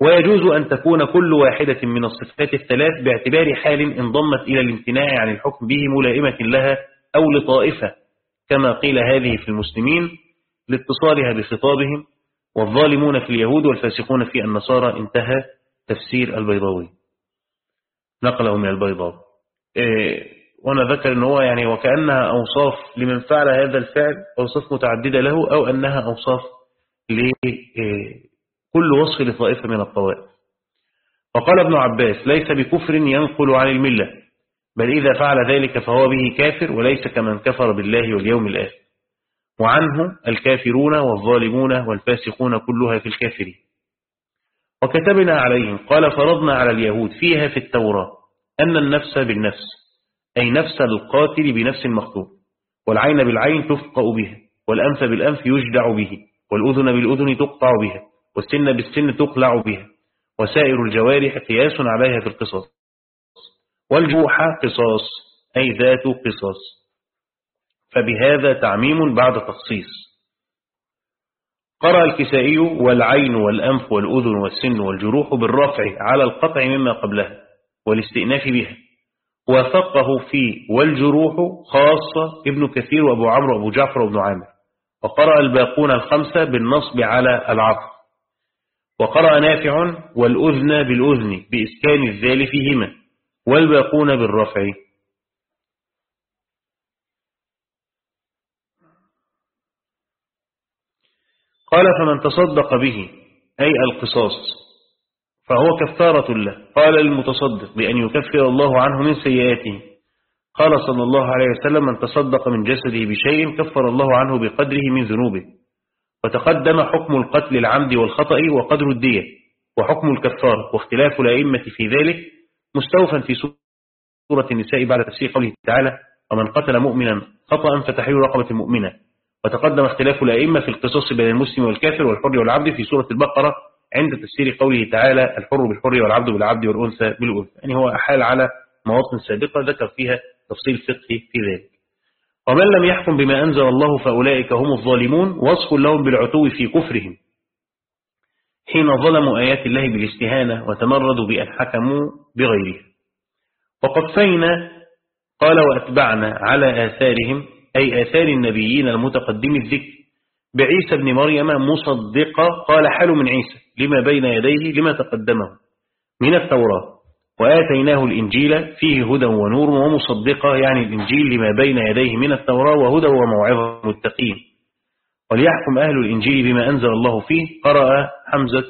ويجوز أن تكون كل واحدة من الصفات الثلاث باعتبار حال انضمت إلى الامتناع عن الحكم به ملائمة لها أو لطائفة كما قيل هذه في المسلمين لاتصالها بخطابهم والظالمون في اليهود والفاسقون في النصارى انتهى تفسير البيضاوي. نقله من البيضاوي. إيه وأنا ذكر إن هو يعني وكأنها أوصاف لمن فعل هذا الفعل أوصاف متعددة له أو أنها أوصاف لكل وصف لطائفة من الطوائف. وقال ابن عباس ليس بكفر ينقل عن الملة. بل إذا فعل ذلك فهو به كافر وليس كمن كفر بالله واليوم الآخر. وعنه الكافرون والظالمون والفاسقون كلها في الكافرين. وكتبنا عليهم قال فرضنا على اليهود فيها في التوراة أن النفس بالنفس أي نفس القاتل بنفس المقتول والعين بالعين تفقأ بها والأنف بالأنف يجدع به والأذن بالأذن تقطع بها والسن بالسن تقلع بها وسائر الجوارح قياس عليها في القصاص. والجوح قصاص أي ذات قصاص. فبهذا تعميم بعد تخصيص. قرأ الكسائي والعين والأنف والأذن والسن والجروح بالرفع على القطع مما قبلها والاستئناف بها. وفقه في والجروح خاصة ابن كثير وأبو عمرو وأبو جعفر وابن عامر. وقرأ الباقون الخمسة بالنصب على العطف. وقرأ نافع والأذن بالأذن بإسكان الذال فيهما. والباقون بالرفع. قال فمن تصدق به أي القصاص فهو كفارة له. قال المتصدق بأن يكفر الله عنه من سيئاته. قال صلى الله عليه وسلم من تصدق من جسده بشيء كفر الله عنه بقدره من ذنوبه. وتقدم حكم القتل العمد والخطأ وقدر الدية وحكم الكفار واختلاف الأئمة في ذلك مستوفا في سورة النساء بعد تفسير قوله تعالى ومن قتل مؤمنا خطأ فتحرير رقبة مؤمنة وتقدم اختلاف الأئمة في القصص بين المسلم والكافر والحر والعبد في سورة البقرة عند تفسير قوله تعالى الحر بالحر والعبد بالعبد والأنثى بالأنثى. يعني هو أحال على مواطن سابقة ذكر فيها تفصيل فقهي في ذلك. ومن لم يحكم بما أنزل الله فأولئك هم الظالمون وصف لهم بالعتو في كفرهم. حين ظلموا آيات الله بالاستهانة وتمردوا بأن حكموا بغيره. وقد فينا قال وأتبعنا على آثارهم أي آثار النبيين المتقدم الذكر. بعيسى بن مريم مصدقة قال حال من عيسى لما بين يديه لما تقدمه. من التوراة. وآتيناه الإنجيل فيه هدى ونور ومصدقة يعني الإنجيل لما بين يديه من التوراة وهدى وموعظة متقين وليحكم أهل الإنجيل بما أنزل الله فيه قرأ حمزة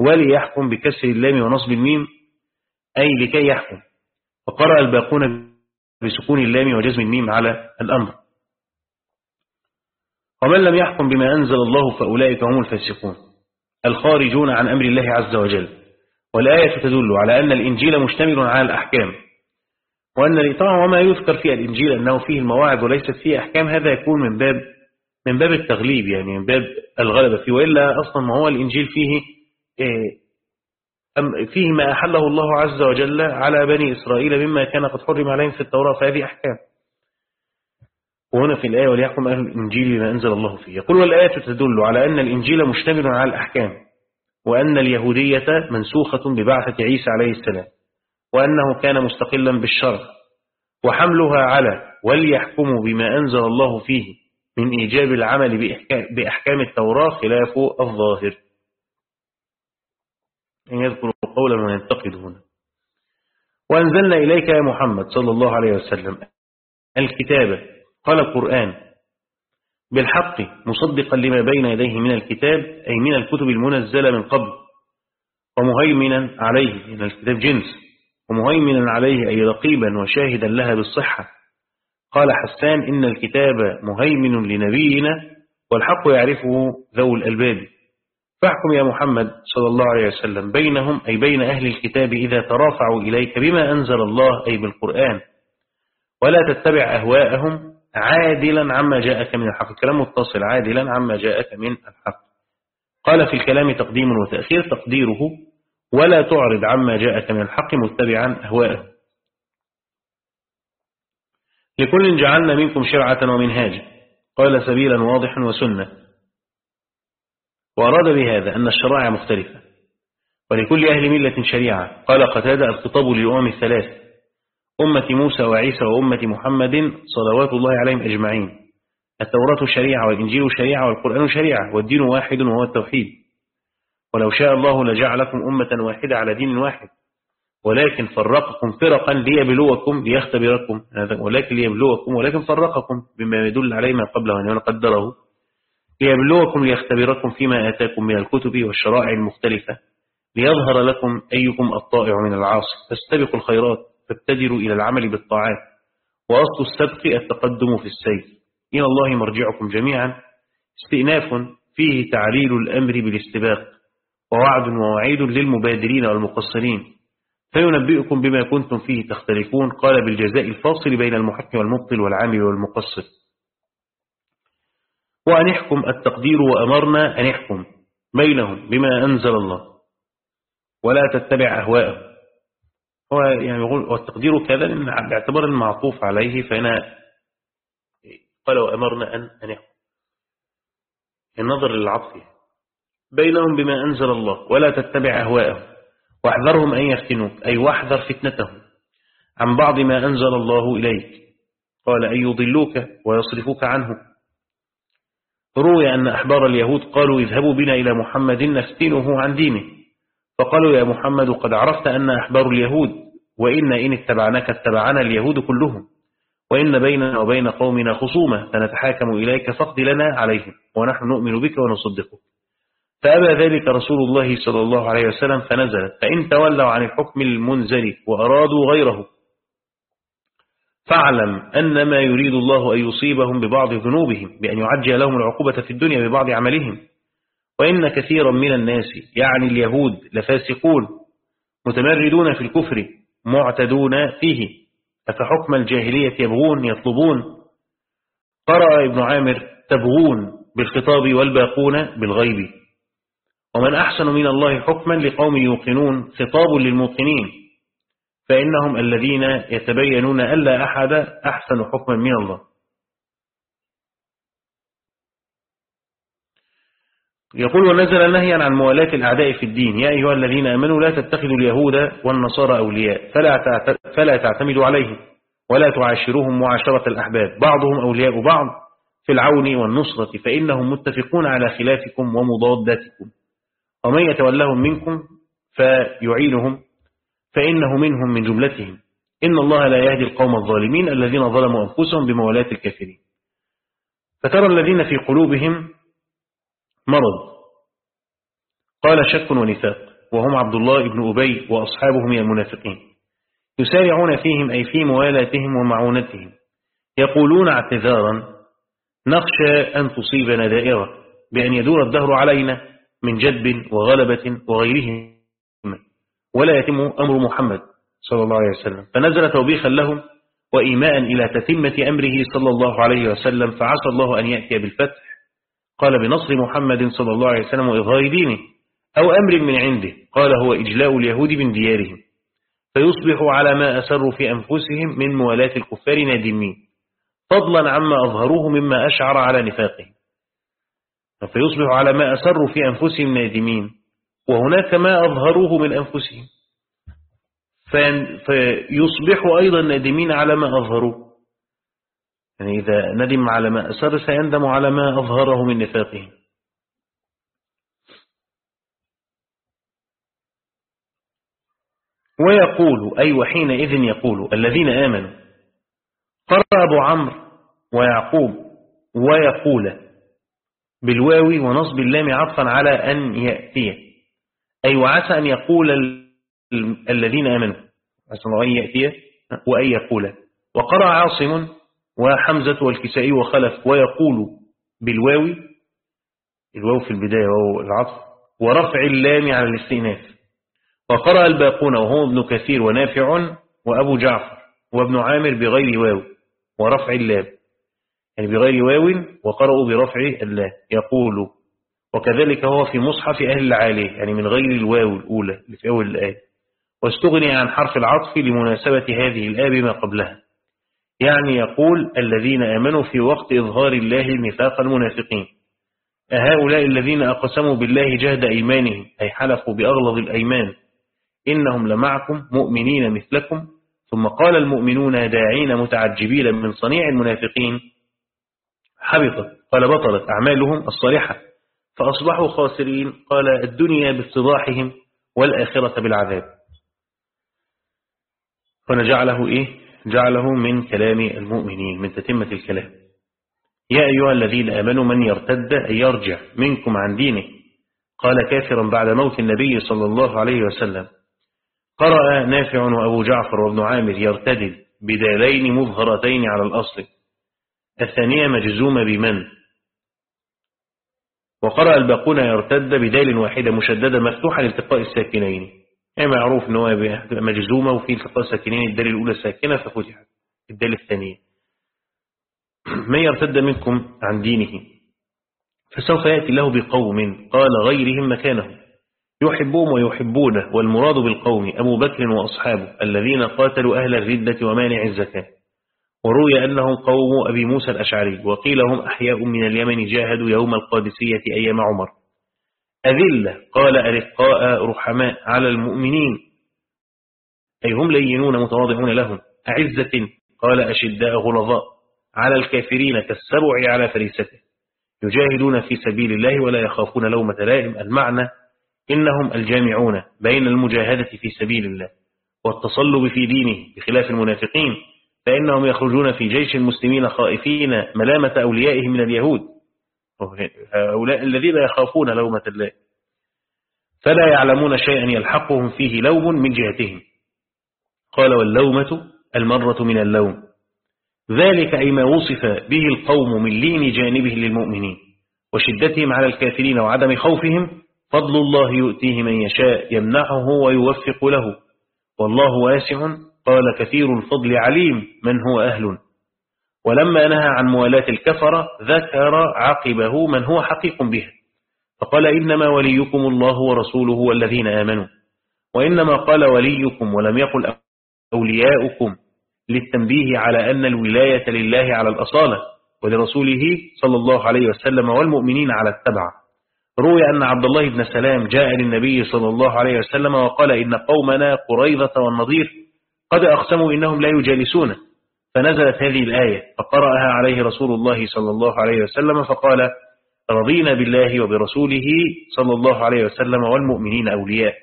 وليحكم بكسر اللام ونصب الميم أي لكي يحكم. وقرأ الباقون بسكون اللام وجزم الميم على الأمر. ومن لم يحكم بما أنزل الله فأولئك هم الفاسقون. الخارجون عن أمر الله عز وجل. والآية تدل على أن الإنجيل مشتمل على الأحكام. وأن طبعا وما يذكر في الإنجيل أنه فيه المواعظ وليست فيه أحكام هذا يكون من باب من باب التغليب يعني من باب الغلبة فيه وإلا أصلا ما هو الإنجيل فيه إيه، فيه ما أحله الله عز وجل على بني إسرائيل مما كان قد حرم عليهم في التوراة فهذه أحكام. وهنا في الآية وليحكم أهل الإنجيل بما أنزل الله فيه. يقول والآية تدل على أن الإنجيل مشتمل على الأحكام وأن اليهودية منسوخة ببعثة عيسى عليه السلام وأنه كان مستقلا بالشرع وحملها على وليحكموا بما أنزل الله فيه. من إيجاب العمل بأحكام التوراة خلاف الظاهر. أن يذكر قولا وينتقد هنا وأنزلنا إليك يا محمد صلى الله عليه وسلم الكتابة قال القرآن بالحق مصدقا لما بين يديه من الكتاب أي من الكتب المنزلة من قبل ومهيمنا عليه من الكتاب جنس ومهيمنا عليه أي رقيبا وشاهدا لها بالصحة قال حسان إن الكتاب مهيمن لنبينا والحق يعرفه ذو الألباب. فاحكم يا محمد صلى الله عليه وسلم بينهم أي بين أهل الكتاب إذا ترافعوا إليك بما أنزل الله أي بالقرآن. ولا تتبع أهواءهم عادلا عما جاءك من الحق. الكلام متصل عادلا عما جاءك من الحق. قال في الكلام تقديم وتأخير تقديره ولا تعرض عما جاءك من الحق متبعا أهواءه لكل جعلنا منكم شرعة ومنهاجا. قال سبيلا واضحا وسنة. وأراد بهذا أن الشرائع مختلفة. ولكل أهل ملة شريعة. قال قتادة الخطاب للأمم الثلاث. أمة موسى وعيسى وأمة محمد صلوات الله عليهم أجمعين. التوراة شريعة والإنجيل شريعة والقرآن شريعة والدين واحد وهو التوحيد. ولو شاء الله لجعلكم أمة واحدة على دين واحد. ولكن فرقكم فرقا ليبلوكم ليختبركم. ولكن ليبلوكم ولكن فرقكم بما يدل عليه ما قبله أن قدره. ليبلوكم ليختبركم فيما آتاكم من الكتب والشرائع المختلفة. ليظهر لكم أيكم الطائع من العاصي. فاستبقوا الخيرات فابتدروا إلى العمل بالطاعات. وأصل السبق التقدم في السير إلى الله مرجعكم جميعا. استئناف فيه تعليل الأمر بالاستباق. ووعد ووعيد للمبادرين والمقصرين. فينبئكم بما كنتم فيه تختلفون قال بالجزاء الفاصل بين المحق والمبطل والعامل والمقصر. وأن يحكم التقدير وأمرنا أن يحكم بينهم بما أنزل الله. ولا تتبع أهواءهم. هو يعني يقول والتقدير كذا باعتبار المعطوف عليه فهنا قال وأمرنا أن أن يحكم. النظر للعطف. بينهم بما أنزل الله. ولا تتبع أهواءهم. واحذرهم أن يفتنوك أي واحذر فتنتهم عن بعض ما أنزل الله إليك. قال أن يضلوك ويصرفوك عنه. روي أن أحبار اليهود قالوا اذهبوا بنا إلى محمد نفتنه عن دينه. فقالوا يا محمد قد عرفت أن أحبار اليهود وإن إن اتبعناك اتبعنا اليهود كلهم. وإن بيننا وبين قومنا خصومة فنتحاكم إليك فاقض لنا عليهم ونحن نؤمن بك ونصدقك. فأبى ذلك رسول الله صلى الله عليه وسلم فنزلت فإن تولوا عن الحكم المنزل وأرادوا غيره. فاعلم أن ما يريد الله أن يصيبهم ببعض ذنوبهم بأن يعجل لهم العقوبة في الدنيا ببعض عملهم. وإن كثيرا من الناس يعني اليهود لفاسقون متمردون في الكفر معتدون فيه. أفحكم الجاهلية يبغون يطلبون؟ قرأ ابن عامر تبغون بالخطاب والباقون بالغيب. ومن أحسن من الله حكما لقوم يوقنون خطاب للموقنين فإنهم الذين يتبينون ألا أحد أحسن حكما من الله. يقول ونزل نهيا عن موالاة الأعداء في الدين. يا أيها الذين أمنوا لا تتخذوا اليهود والنصارى أولياء فلا تعتمدوا عليهم ولا تعاشروهم معاشرة الأحباب. بعضهم أولياء بعض في العون والنصرة فإنهم متفقون على خلافكم ومضادتكم ومن يتولهم منكم فيعينهم فإنه منهم من جملتهم. إن الله لا يهدي القوم الظالمين الذين ظلموا أنفسهم بمولاة الكافرين. فترى الذين في قلوبهم مرض. قال شك ونفاق وهم عبد الله بن أبي وأصحابه من المنافقين. يسارعون فيهم أي في موالاتهم ومعونتهم. يقولون اعتذارا نخشى أن تصيبنا دائرة بأن يدور الدهر علينا. من جدب وغلبة وغيره ولا يتم أمر محمد صلى الله عليه وسلم. فنزل توبيخا لهم وإيماء إلى تتمة أمره صلى الله عليه وسلم فعسى الله أن يأتي بالفتح. قال بنصر محمد صلى الله عليه وسلم وإظهار دينه أو أمر من عنده. قال هو إجلاء اليهود من ديارهم. فيصبح على ما أسروا في أنفسهم من موالاة الكفار نادمين. فضلا عما أظهروه مما أشعر على نفاقهم. فيصبح على ما أسروا في أنفسهم نادمين وهناك ما أظهروه من أنفسهم. فيصبحوا أيضا نادمين على ما أظهروه يعني إذا ندم على ما أسر سيندم على ما أظهره من نفاقه ويقول أي وحينئذ يقول الذين آمنوا قرأ أبو عمرو ويعقوب ويقول بالواو ونصب اللام عطفا على أن يأتي. أي وعسى أن يقول الذين آمنوا. عسى أن يأتي وأن يقول. وقرأ عاصم وحمزة والكسائي وخلف ويقول بالواو الواو في البداية وهو العطف ورفع اللام على الاستئناف. وقرأ الباقون وهو ابن كثير ونافع وأبو جعفر وابن عامر بغير واو ورفع اللام. يعني بغير واو وقرأوا برفع اللام يقول. وكذلك هو في مصحف أهل العالية يعني من غير الواو الأولى اللي في أول الآية. واستغني عن حرف العطف لمناسبة هذه الآية بما قبلها. يعني يقول الذين آمنوا في وقت إظهار الله نفاق المنافقين. أهؤلاء الذين أقسموا بالله جهد أيمانهم أي حلفوا بأغلظ الأيمان. إنهم لمعكم مؤمنين مثلكم. ثم قال المؤمنون داعين متعجبين من صنيع المنافقين. حبطت قال بطلت أعمالهم الصالحة. فأصبحوا خاسرين قال الدنيا بافتضاحهم والآخرة بالعذاب. فنجعله إيه؟ جعله من كلام المؤمنين من تتمة الكلام. يا أيها الذين آمنوا من يرتد أن يرجع منكم عن دينه؟ قال كافرا بعد موت النبي صلى الله عليه وسلم. قرأ نافع وأبو جعفر وابن عامر يرتد بدالين مظهرتين على الأصل. الثانية مجزومة بمن؟ وقرأ الباقون يرتد بدال واحدة مشددة مفتوحة لالتقاء الساكنين. يعني معروف إن مجزومة وفي التقاء ساكنين الدال الأولى ساكنة ففتحت. الدال الثانية من يرتد منكم عن دينه؟ فسوف يأتي له بقوم قال غيرهم مكانه يحبهم ويحبونه والمراد بالقوم أبو بكر وأصحابه الذين قاتلوا أهل الردة ومانع الزكاة. وروي أنهم قوم أبي موسى الأشعري وقيل هم أحياء من اليمن جاهدوا يوم القادسية أيام عمر. أذلة قال أرقاء رحماء على المؤمنين أي هم لينون متواضعون لهم. أعزة قال أشداء غلظاء على الكافرين كالسبع على فريسته. يجاهدون في سبيل الله ولا يخافون لومة لائم. المعنى إنهم الجامعون بين المجاهدة في سبيل الله والتصلب في دينه بخلاف المنافقين. فإنهم يخرجون في جيش المسلمين خائفين ملامة أوليائهم من اليهود. هؤلاء الذين يخافون لومة الله. فلا يعلمون شيئا يلحقهم فيه لوم من جهتهم. قال واللومة المرة من اللوم. ذلك أي ما وصف به القوم من لين جانبه للمؤمنين. وشدتهم على الكافرين وعدم خوفهم فضل الله يؤتيه من يشاء يمنحه ويوفق له. والله واسع قال كثير الفضل عليم من هو أهل؟ ولما نهى عن موالاة الكفرة ذكر عقبه من هو حقيق بها فقال إنما وليكم الله ورسوله والذين آمنوا وإنما قال وليكم ولم يقل أولياؤكم للتنبيه على أن الولاية لله على الأصالة ولرسوله صلى الله عليه وسلم والمؤمنين على التبع. روي أن عبد الله بن سلام جاء للنبي صلى الله عليه وسلم وقال إن قومنا قريظة والنضير قد أقسموا إنهم لا يجالسون. فنزلت هذه الآية فقرأها عليه رسول الله صلى الله عليه وسلم فقال رضينا بالله وبرسوله صلى الله عليه وسلم والمؤمنين أولياء.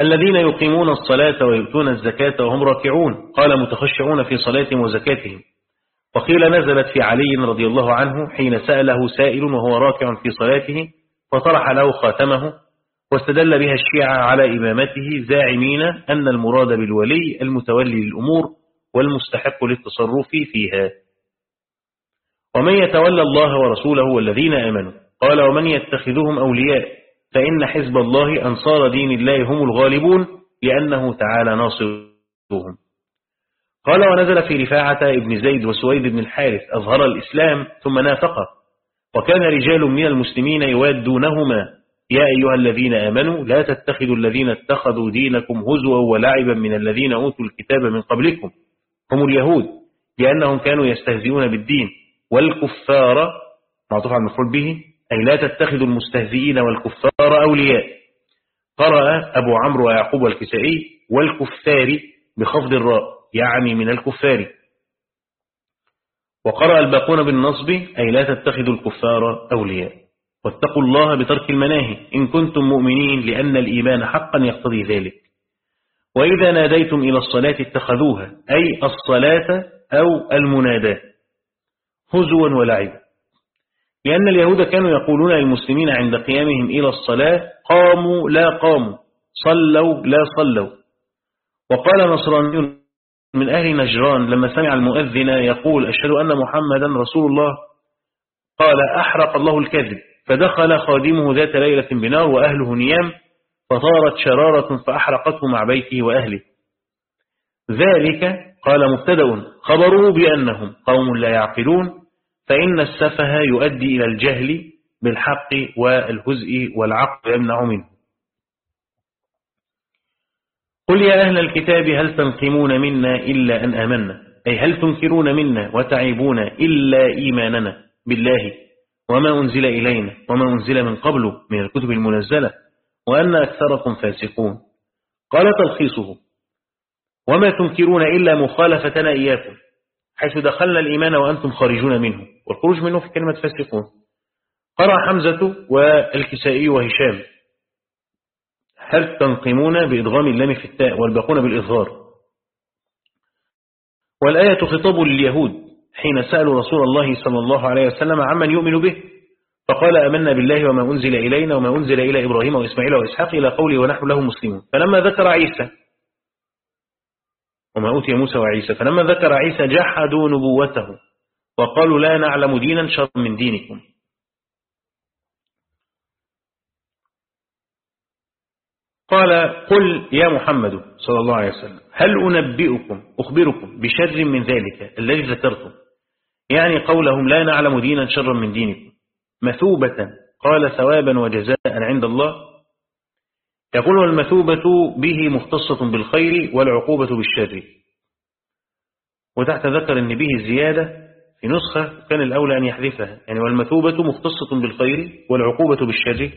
الذين يقيمون الصلاة ويؤتون الزكاة وهم راكعون. قال متخشعون في صلاتهم وزكاتهم. وقيل نزلت في علي رضي الله عنه حين سأله سائل وهو راكع في صلاته فطرح له خاتمه واستدل بها الشيعة على إمامته زاعمين أن المراد بالولي المتولي للأمور والمستحق للتصرف فيها. ومن يتولى الله ورسوله والذين آمنوا؟ قال ومن يتخذهم أولياء فإن حزب الله أنصار دين الله هم الغالبون لأنه تعالى ناصرهم. قال ونزل في رفاعة ابن زيد وسويد بن الحارث أظهر الإسلام ثم نافق وكان رجال من المسلمين يوادونهما يا أيها الذين آمنوا لا تتخذوا الذين اتخذوا دينكم هزوا ولعبا من الذين أوتوا الكتاب من قبلكم. هم اليهود لأنهم كانوا يستهزئون بالدين. والكفار معطوف على المفعول به أي لا تتخذوا المستهزئين والكفار أولياء. قرأ أبو عمرو ويعقوب الكسائي والكفار بخفض الراء يعني من الكفار. وقرأ الباقون بالنصب أي لا تتخذوا الكفار أولياء. واتقوا الله بترك المناهي. إن كنتم مؤمنين لأن الإيمان حقا يقتضي ذلك. وإذا ناديتم إلى الصلاة اتخذوها أي الصلاة أو المناداة. هزوا ولعب لأن اليهود كانوا يقولون للمسلمين عند قيامهم إلى الصلاة قاموا لا قاموا صلوا لا صلوا. وقال نصراني من أهل نجران لما سمع المؤذن يقول أشهد أن محمدا رسول الله. قال أحرق الله الكذب. فدخل خادمه ذات ليلة بنار وأهله نيام فطارت شرارة فأحرقته مع بيته وأهله. ذلك قال مبتدأ خبره بأنهم قوم لا يعقلون فإن السفه يؤدي إلى الجهل بالحق والهزء والعقل يمنع منه. قل يا أهل الكتاب هل تنقمون منا إلا أن آمنا؟ أي هل تنكرون منا وتعيبون إلا إيماننا بالله؟ وما أنزل إلينا وما أنزل من قبل من الكتب المنزلة وأن أكثركم فاسقون. قال تلخيصه وما تنكرون إلا مخالفتنا إياكم حيث دخلنا الإيمان وأنتم خارجون منه والخروج منه في كلمة فاسقون. قرأ حمزة والكسائي وهشام هل تنقمون بإدغام اللام في التاء والباقون بالإظهار؟ والآية خطاب لليهود حين سألوا رسول الله صلى الله عليه وسلم عمن يؤمن به فقال أمنا بالله وما أنزل إلينا وما أنزل إلى إبراهيم وإسماعيل وإسحاق إلى قوله ونحن له مسلمون. فلما ذكر عيسى وما أوتي موسى وعيسى فلما ذكر عيسى جحدوا نبوته وقالوا لا نعلم دينا شر من دينكم. قال قل يا محمد صلى الله عليه وسلم هل أنبئكم أخبركم بشر من ذلك الذي ذكرتم؟ يعني قولهم لا نعلم دينا شرا من دينكم. مثوبة قال ثوابا وجزاء عند الله. يقول المثوبة به مختصة بالخير والعقوبة بالشر. وتحت ذكر أن به الزيادة في نسخة كان الأولى أن يحذفها يعني والمثوبة مختصة بالخير والعقوبة بالشر.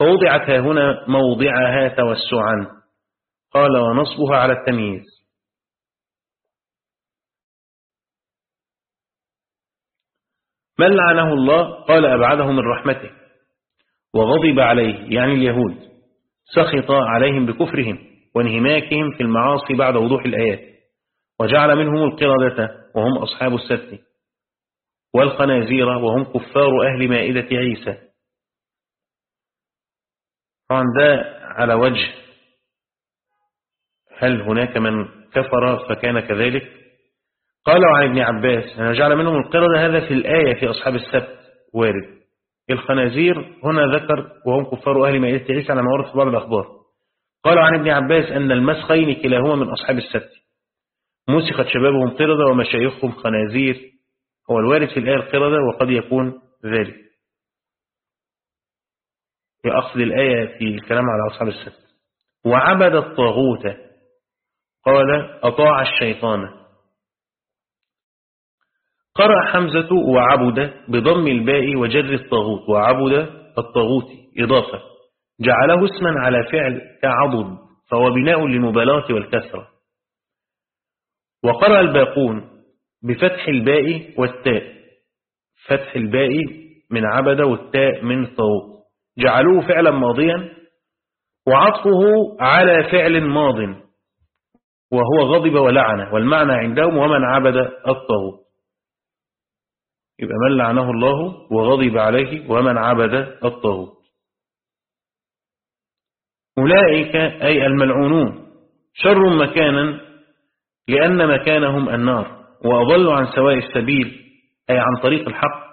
فوضعت هنا موضعها توسعا. قال ونصبها على التمييز. من لعنه الله؟ قال أبعده من رحمته. وغضب عليه؟ يعني اليهود. سخط عليهم بكفرهم وانهماكهم في المعاصي بعد وضوح الآيات وجعل منهم القردة وهم أصحاب السبت والخنازير وهم كفار أهل مائدة عيسى. طبعا ده على وجه هل هناك من كفر فكان كذلك؟ قال عن ابن عباس أنا جعل منهم القردة هذا في الآية في أصحاب السبت. وارد. الخنازير هنا ذكر وهم كفار أهل مائدة عيسى على ما ورد في بعض الأخبار. قال عن ابن عباس أن المسخين كلاهما من أصحاب السبت. مسخت شبابهم قردة ومشايخهم خنازير. هو الوارد في الآية القردة وقد يكون ذلك. أقصد الآية في الكلام على أصحاب السبت. وعبد الطاغوت. قال أطاع الشيطان. قرأ حمزة وعبد بضم الباء وجر الطاغوت. وعبد الطاغوت إضافة. جعله اسما على فعل كعضد فهو بناء للمبالاة والكسرة. وقرأ الباقون بفتح الباء والتاء. فتح الباء من عبد والتاء من طاغوت. جعلوه فعلا ماضيا وعطفه على فعل ماض وهو غضب ولعن والمعنى عندهم ومن عبد الطاغوت يبقى من لعنه الله وغضب عليه ومن عبد الطاغوت أولئك أي الملعونون شر مكانا لأن مكانهم النار وأضلوا عن سواء السبيل أي عن طريق الحق.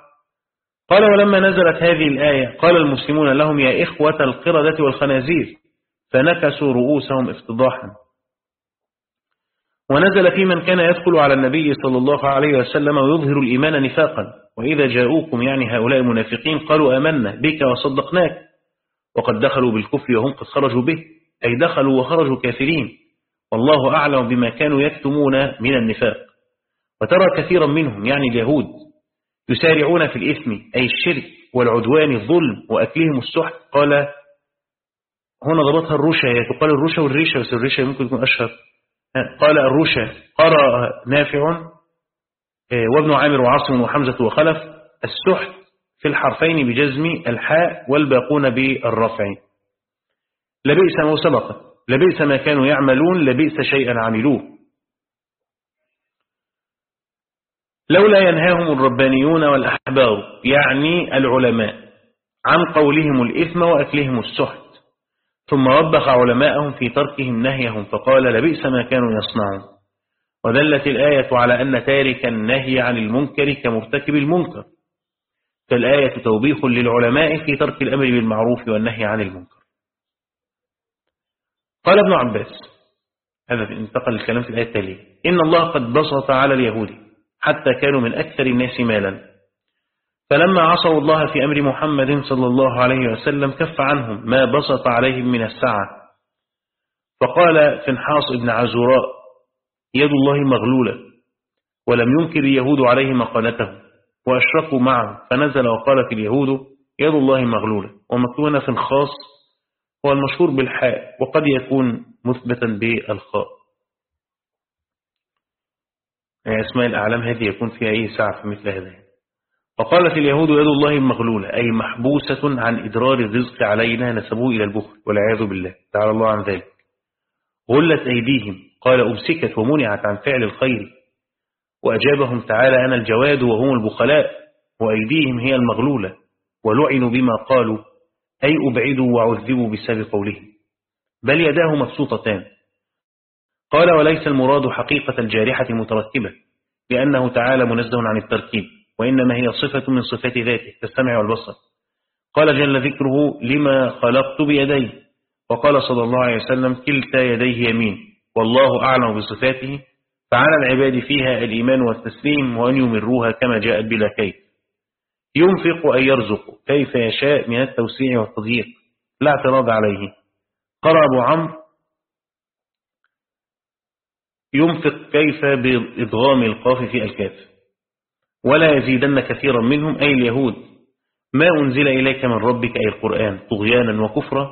قال ولما نزلت هذه الآية قال المسلمون لهم يا إخوة القردة والخنازير فنكسوا رؤوسهم افتضاحا. ونزل في من كان يدخل على النبي صلى الله عليه وسلم ويظهر الإيمان نفاقا وإذا جاءوكم يعني هؤلاء المنافقين قالوا آمنا بك وصدقناك وقد دخلوا بالكفر وهم قد خرجوا به أي دخلوا وخرجوا كافرين والله أعلم بما كانوا يكتمون من النفاق. وترى كثيرا منهم يعني اليهود يسارعون في الإثم أي الشرك والعدوان الظلم وأكلهم السحت. قال هنا ضبطها الرشا هي تقال الرشا والريشة بس الريشة ممكن يكون أشهر. قال الرشا قرأ نافع آه، وابن عامر وعاصم وحمزة وخلف السحت في الحرفين بجزم الحاء والباقون بالرفع لبئس ما سبق لبئس ما كانوا يعملون لبئس شيئا عملوه. لولا ينهاهم الربانيون والأحبار يعني العلماء عن قولهم الإثم وأكلهم السحت. ثم وبخ علماءهم في تركهم نهيهم فقال لبئس ما كانوا يصنعون. ودلت الآية على أن تارك النهي عن المنكر كمرتكب المنكر. فالآية توبيخ للعلماء في ترك الأمر بالمعروف والنهي عن المنكر. قال ابن عباس هذا انتقل الكلام في الآية التالية. إن الله قد بسط على اليهود. حتى كانوا من أكثر الناس مالا. فلما عصوا الله في أمر محمد صلى الله عليه وسلم كف عنهم ما بسط عليهم من السعة فقال فنحاص ابن عزوراء يد الله مغلولة ولم ينكر اليهود عليه مقالته وأشركوا معه فنزل وقالت اليهود يد الله مغلولة ومكتونة في الخاص هو المشهور بالحاء وقد يكون مثبتا بالخاء. أسماء الأعلام هذه يكون فيها أي ساعة في مثل هذا وقالت اليهود يد الله مغلولة أي محبوسة عن إدرار الرزق علينا نسبوه إلى البخل والعياذ بالله. تعالى الله عن ذلك. غلت أيديهم قال أمسكت ومنعت عن فعل الخير. وأجابهم تعالى أنا الجواد وهم البخلاء وأيديهم هي المغلولة. ولعنوا بما قالوا أي أبعدوا وعذبوا بسبب قولهم. بل يداه مبسوطتان. قال وليس المراد حقيقة الجارحة المتركبة لأنه تعالى منزه عن التركيب وإنما هي صفة من صفات ذاته كالسمع والبصر. قال جل ذكره لما خلقت بيدي؟ وقال صلى الله عليه وسلم كلتا يديه يمين والله أعلم بصفاته فعلى العباد فيها الإيمان والتسليم وأن يمروها كما جاءت بلا كيف. ينفق أن يرزق كيف يشاء من التوسيع والتضييق لا اعتراض عليه. قرأ أبو عمرو ينفق كيف بإضغام القاف في الكاف. ولا يزيدن كثيرا منهم أي اليهود ما أنزل إليك من ربك أي القرآن طغيانا وكفرا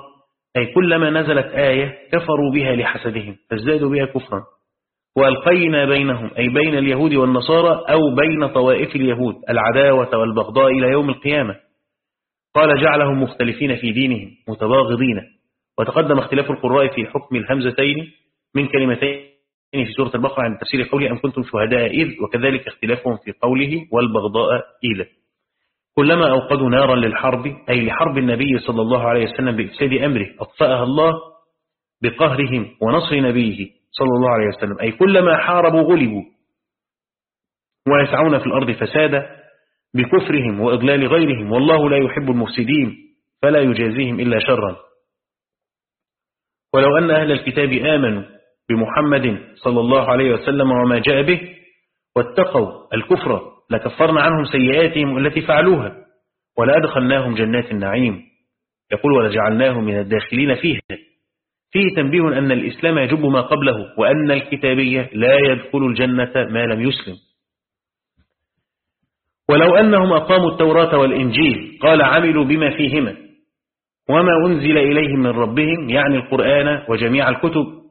أي كلما نزلت آية كفروا بها لحسدهم فازدادوا بها كفرا. وألقينا بينهم أي بين اليهود والنصارى أو بين طوائف اليهود العداوة والبغضاء إلى يوم القيامة. قال جعلهم مختلفين في دينهم متباغضين. وتقدم اختلاف القراء في حكم الهمزتين من كلمتين. في سورة البقرة عن تفسير قوله أم كنتم شهداء إذ وكذلك اختلافهم في قوله والبغضاء إلى. كلما أوقدوا نارا للحرب أي لحرب النبي صلى الله عليه وسلم بإفساد أمره أطفأها الله بقهرهم ونصر نبيه صلى الله عليه وسلم. أي كلما حاربوا غلبوا ويسعون في الأرض فسادا بكفرهم وإضلال غيرهم والله لا يحب المفسدين فلا يجازيهم إلا شرا. ولو أن أهل الكتاب آمنوا بمحمد صلى الله عليه وسلم وما جاء به واتقوا الكفر لكفرنا عنهم سيئاتهم التي فعلوها ولأدخلناهم جنات النعيم. يقول ولجعلناهم من الداخلين فيها. فيه تنبيه أن الإسلام يجب ما قبله وأن الكتابية لا يدخل الجنة ما لم يسلم. ولو أنهم أقاموا التوراة والإنجيل قال عملوا بما فيهما. وما أنزل إليهم من ربهم يعني القرآن وجميع الكتب.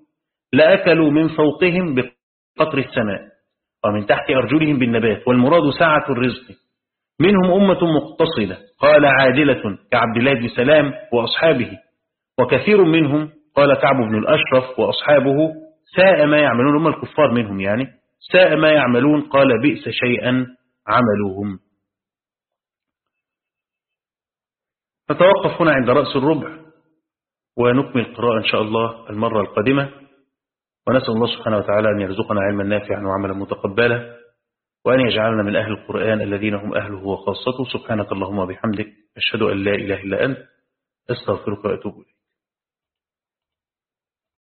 لأكلوا من فوقهم بقطر السماء ومن تحت أرجلهم بالنبات والمراد سعة الرزق. منهم أمة مقتصدة قال عادلة كعبد الله بن سلام وأصحابه وكثير منهم قال كعب بن الأشرف وأصحابه ساء ما يعملون هم الكفار منهم يعني ساء ما يعملون قال بئس شيئا عملوهم. نتوقف هنا عند رأس الربع ونكمل القراءة إن شاء الله المرة القادمة. ونسأل الله سبحانه وتعالى أن يرزقنا علما نافعا وعملا متقبلا وأن يجعلنا من أهل القرآن الذين هم أهله وخاصته سبحانك اللهم وبحمدك أشهد أن لا إله إلا أنت أستغفرك وأتوب إليك.